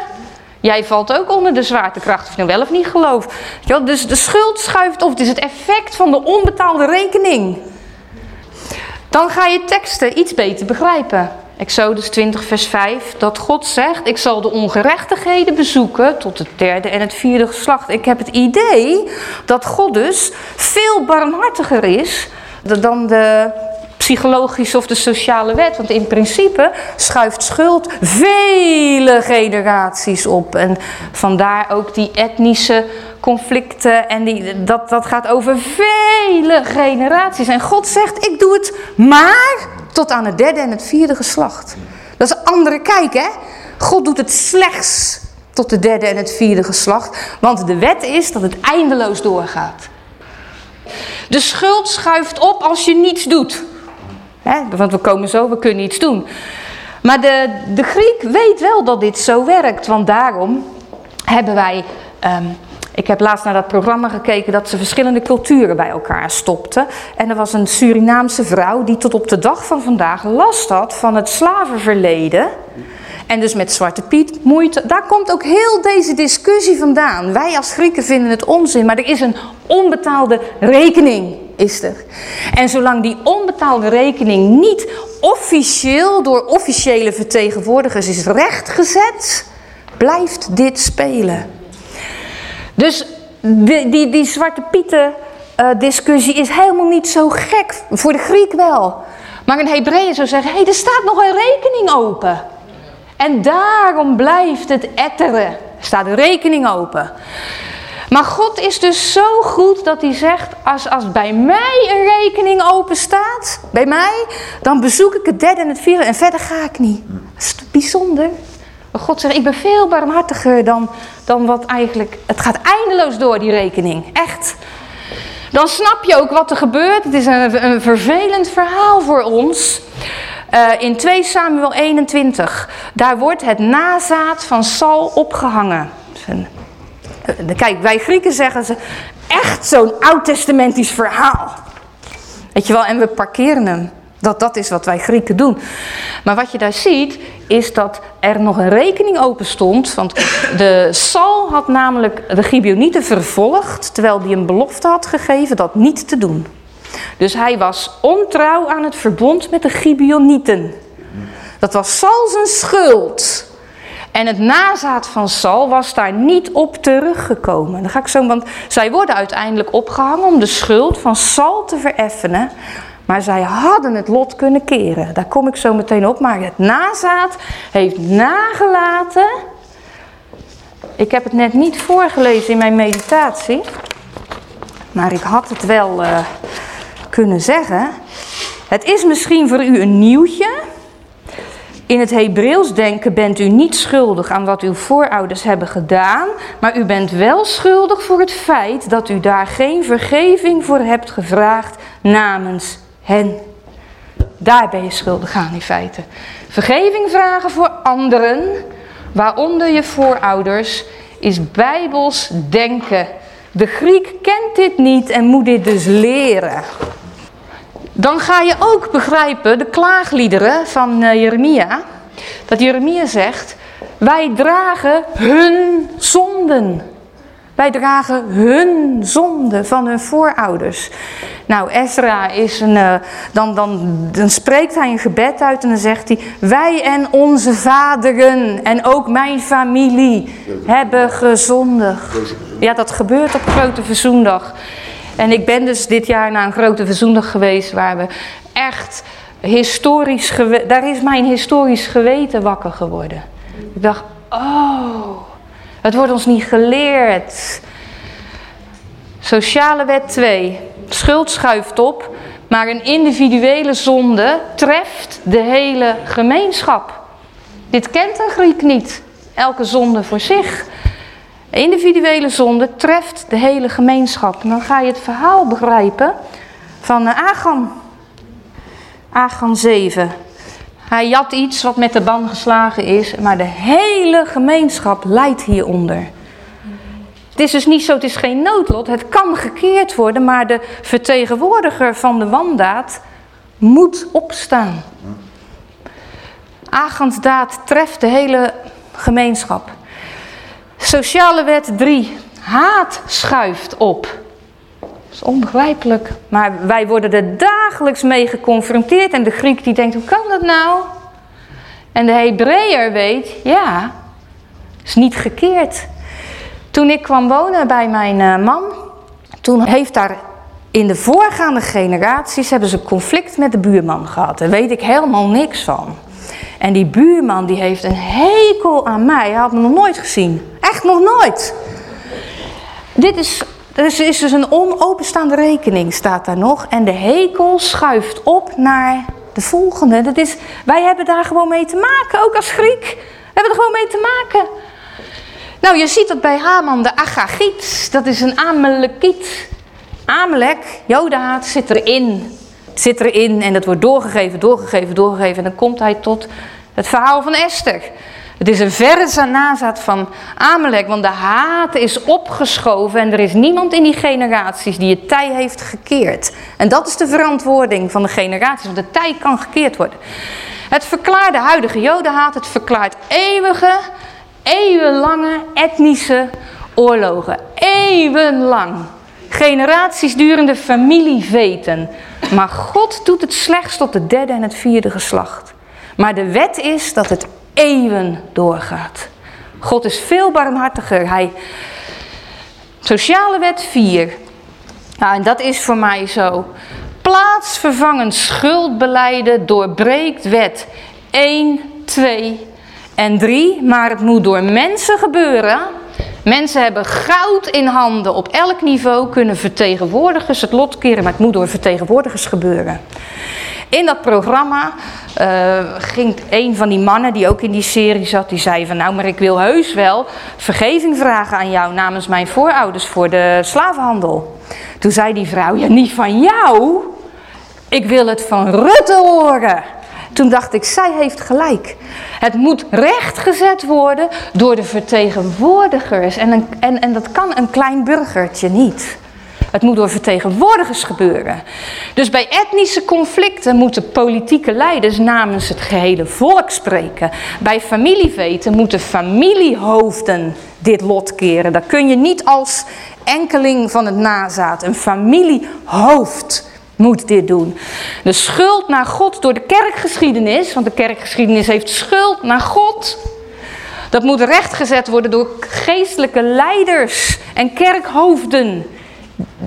Jij valt ook onder de zwaartekracht of je nou wel of niet gelooft. Dus de schuld schuift op, het is het effect van de onbetaalde rekening. Dan ga je teksten iets beter begrijpen. Exodus 20, vers 5, dat God zegt: Ik zal de ongerechtigheden bezoeken tot het derde en het vierde geslacht. Ik heb het idee dat God dus veel barmhartiger is dan de psychologische of de sociale wet. Want in principe schuift schuld vele generaties op. En vandaar ook die etnische conflicten. En die, dat, dat gaat over vele generaties. En God zegt, ik doe het maar tot aan het derde en het vierde geslacht. Dat is een andere kijk, hè? God doet het slechts tot de derde en het vierde geslacht. Want de wet is dat het eindeloos doorgaat. De schuld schuift op als je niets doet. Want we komen zo, we kunnen iets doen. Maar de, de Griek weet wel dat dit zo werkt. Want daarom hebben wij... ehm, ik heb laatst naar dat programma gekeken dat ze verschillende culturen bij elkaar stopten. En er was een Surinaamse vrouw die tot op de dag van vandaag last had van het slavenverleden. En dus met Zwarte Piet moeite. Daar komt ook heel deze discussie vandaan. Wij als Grieken vinden het onzin, maar er is een onbetaalde rekening. Is er. En zolang die onbetaalde rekening niet officieel door officiële vertegenwoordigers is rechtgezet, blijft dit spelen. Dus die, die, die Zwarte Pieten uh, discussie is helemaal niet zo gek. Voor de Griek wel. Maar een Hebreeën zou zeggen, hey, er staat nog een rekening open. En daarom blijft het etteren. Er staat een rekening open. Maar God is dus zo goed dat hij zegt, als, als bij mij een rekening open staat, bij mij, dan bezoek ik het derde en het vierde en verder ga ik niet. Dat is bijzonder. God zegt, ik ben veel barmhartiger dan, dan wat eigenlijk... Het gaat eindeloos door, die rekening. Echt. Dan snap je ook wat er gebeurt. Het is een, een vervelend verhaal voor ons. Uh, in 2 Samuel 21. Daar wordt het nazaad van Sal opgehangen. Kijk, wij Grieken zeggen ze... Echt zo'n oud-testamentisch verhaal. Weet je wel, en we parkeren hem. Dat, dat is wat wij Grieken doen. Maar wat je daar ziet, is dat er nog een rekening open stond. Want de Sal had namelijk de Gibeonieten vervolgd, terwijl hij een belofte had gegeven dat niet te doen. Dus hij was ontrouw aan het verbond met de Gibeonieten. Dat was Sal zijn schuld. En het nazaad van Sal was daar niet op teruggekomen. Dan ga ik zo, want zij worden uiteindelijk opgehangen om de schuld van Sal te vereffenen. Maar zij hadden het lot kunnen keren. Daar kom ik zo meteen op. Maar het nazaad heeft nagelaten. Ik heb het net niet voorgelezen in mijn meditatie. Maar ik had het wel uh, kunnen zeggen. Het is misschien voor u een nieuwtje. In het Hebreeuws denken bent u niet schuldig aan wat uw voorouders hebben gedaan, maar u bent wel schuldig voor het feit dat u daar geen vergeving voor hebt gevraagd namens hen. Daar ben je schuldig aan in feite. Vergeving vragen voor anderen, waaronder je voorouders, is bijbels denken. De Griek kent dit niet en moet dit dus leren. Dan ga je ook begrijpen de klaagliederen van uh, Jeremia. Dat Jeremia zegt, wij dragen hun zonden. Wij dragen hun zonde van hun voorouders. Nou, Ezra is een. Uh, dan, dan, dan spreekt hij een gebed uit en dan zegt hij: Wij en onze vaderen en ook mijn familie hebben gezondigd. Ja, dat gebeurt op Grote Verzoendag. En ik ben dus dit jaar naar een Grote Verzoendag geweest waar we echt historisch. Daar is mijn historisch geweten wakker geworden. Ik dacht: Oh. Het wordt ons niet geleerd. Sociale wet 2. Schuld schuift op, maar een individuele zonde treft de hele gemeenschap. Dit kent een Griek niet. Elke zonde voor zich. Individuele zonde treft de hele gemeenschap. En dan ga je het verhaal begrijpen van Agan. Agan 7. Hij jat iets wat met de ban geslagen is, maar de hele gemeenschap lijdt hieronder. Het is dus niet zo, het is geen noodlot, het kan gekeerd worden, maar de vertegenwoordiger van de wandaad moet opstaan. Agans daad treft de hele gemeenschap. Sociale wet 3. Haat schuift op. Dat is onbegrijpelijk. Maar wij worden er dagelijks mee geconfronteerd. En de Griek die denkt, hoe kan dat nou? En de Hebreeër weet, ja, is niet gekeerd. Toen ik kwam wonen bij mijn uh, man, toen heeft daar in de voorgaande generaties hebben ze conflict met de buurman gehad. Daar weet ik helemaal niks van. En die buurman die heeft een hekel aan mij. Hij had me nog nooit gezien. Echt nog nooit. Dit is, er is dus een onopenstaande rekening staat daar nog. En de hekel schuift op naar de volgende. Dat is, wij hebben daar gewoon mee te maken. Ook als Griek. We hebben er gewoon mee te maken. Nou, je ziet dat bij Haman de Agagiet, dat is een Amalekiet. Amalek, Jodaat, zit erin. Zit erin en dat wordt doorgegeven, doorgegeven, doorgegeven. En dan komt hij tot het verhaal van Esther. Het is een verre nazaat van Amalek, want de haat is opgeschoven en er is niemand in die generaties die het tij heeft gekeerd. En dat is de verantwoording van de generaties, want de tij kan gekeerd worden. Het verklaart de huidige jodenhaat, het verklaart eeuwige, eeuwenlange etnische oorlogen. Eeuwenlang. Generaties durende familieveten. Maar God doet het slechts tot de derde en het vierde geslacht. Maar de wet is dat het eeuwen doorgaat. God is veel barmhartiger. Hij... Sociale wet 4. Nou, en dat is voor mij zo. Plaatsvervangend schuldbeleiden doorbreekt wet 1, 2 en 3. Maar het moet door mensen gebeuren. Mensen hebben goud in handen op elk niveau, kunnen vertegenwoordigers het lot keren, maar het moet door vertegenwoordigers gebeuren. In dat programma uh, ging een van die mannen die ook in die serie zat, die zei van nou, maar ik wil heus wel vergeving vragen aan jou namens mijn voorouders voor de slavenhandel. Toen zei die vrouw, ja niet van jou, ik wil het van Rutte horen. Toen dacht ik, zij heeft gelijk. Het moet rechtgezet worden door de vertegenwoordigers. En, en, en dat kan een klein burgertje niet. Het moet door vertegenwoordigers gebeuren. Dus bij etnische conflicten moeten politieke leiders namens het gehele volk spreken. Bij familieveten moeten familiehoofden dit lot keren. Dat kun je niet als enkeling van het nazaat. Een familiehoofd moet dit doen. De schuld naar God door de kerkgeschiedenis, want de kerkgeschiedenis heeft schuld naar God. Dat moet rechtgezet worden door geestelijke leiders en kerkhoofden.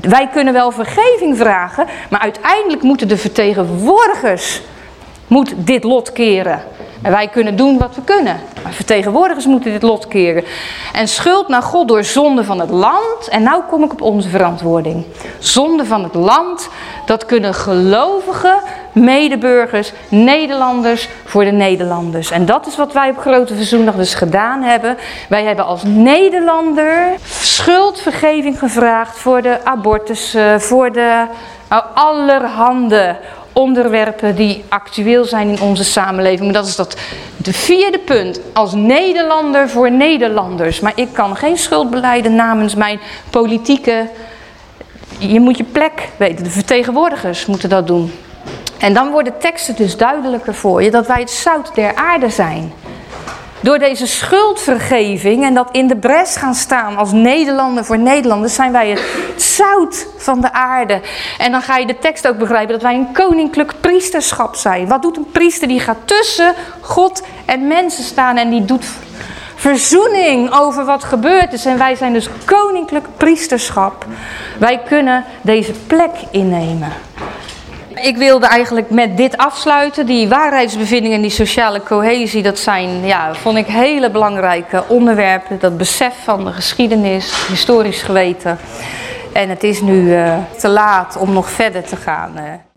Wij kunnen wel vergeving vragen, maar uiteindelijk moeten de vertegenwoordigers moet dit lot keren. En wij kunnen doen wat we kunnen. Maar vertegenwoordigers moeten dit lot keren. En schuld naar God door zonde van het land. En nou kom ik op onze verantwoording. Zonde van het land, dat kunnen gelovige medeburgers, Nederlanders voor de Nederlanders. En dat is wat wij op Grote Verzoendag dus gedaan hebben. Wij hebben als Nederlander schuldvergeving gevraagd voor de abortus, voor de nou, allerhande onderwerpen die actueel zijn in onze samenleving. Maar dat is dat de vierde punt. Als Nederlander voor Nederlanders. Maar ik kan geen schuld beleiden namens mijn politieke... Je moet je plek weten. De vertegenwoordigers moeten dat doen. En dan worden teksten dus duidelijker voor je dat wij het zout der aarde zijn. Door deze schuldvergeving en dat in de bres gaan staan als Nederlander voor Nederlanders, zijn wij het zout van de aarde. En dan ga je de tekst ook begrijpen dat wij een koninklijk priesterschap zijn. Wat doet een priester? Die gaat tussen God en mensen staan en die doet verzoening over wat gebeurd is. En wij zijn dus koninklijk priesterschap. Wij kunnen deze plek innemen. Ik wilde eigenlijk met dit afsluiten. Die waarheidsbevindingen en die sociale cohesie, dat zijn, ja, vond ik hele belangrijke onderwerpen. Dat besef van de geschiedenis, historisch geweten. En het is nu uh, te laat om nog verder te gaan. Uh.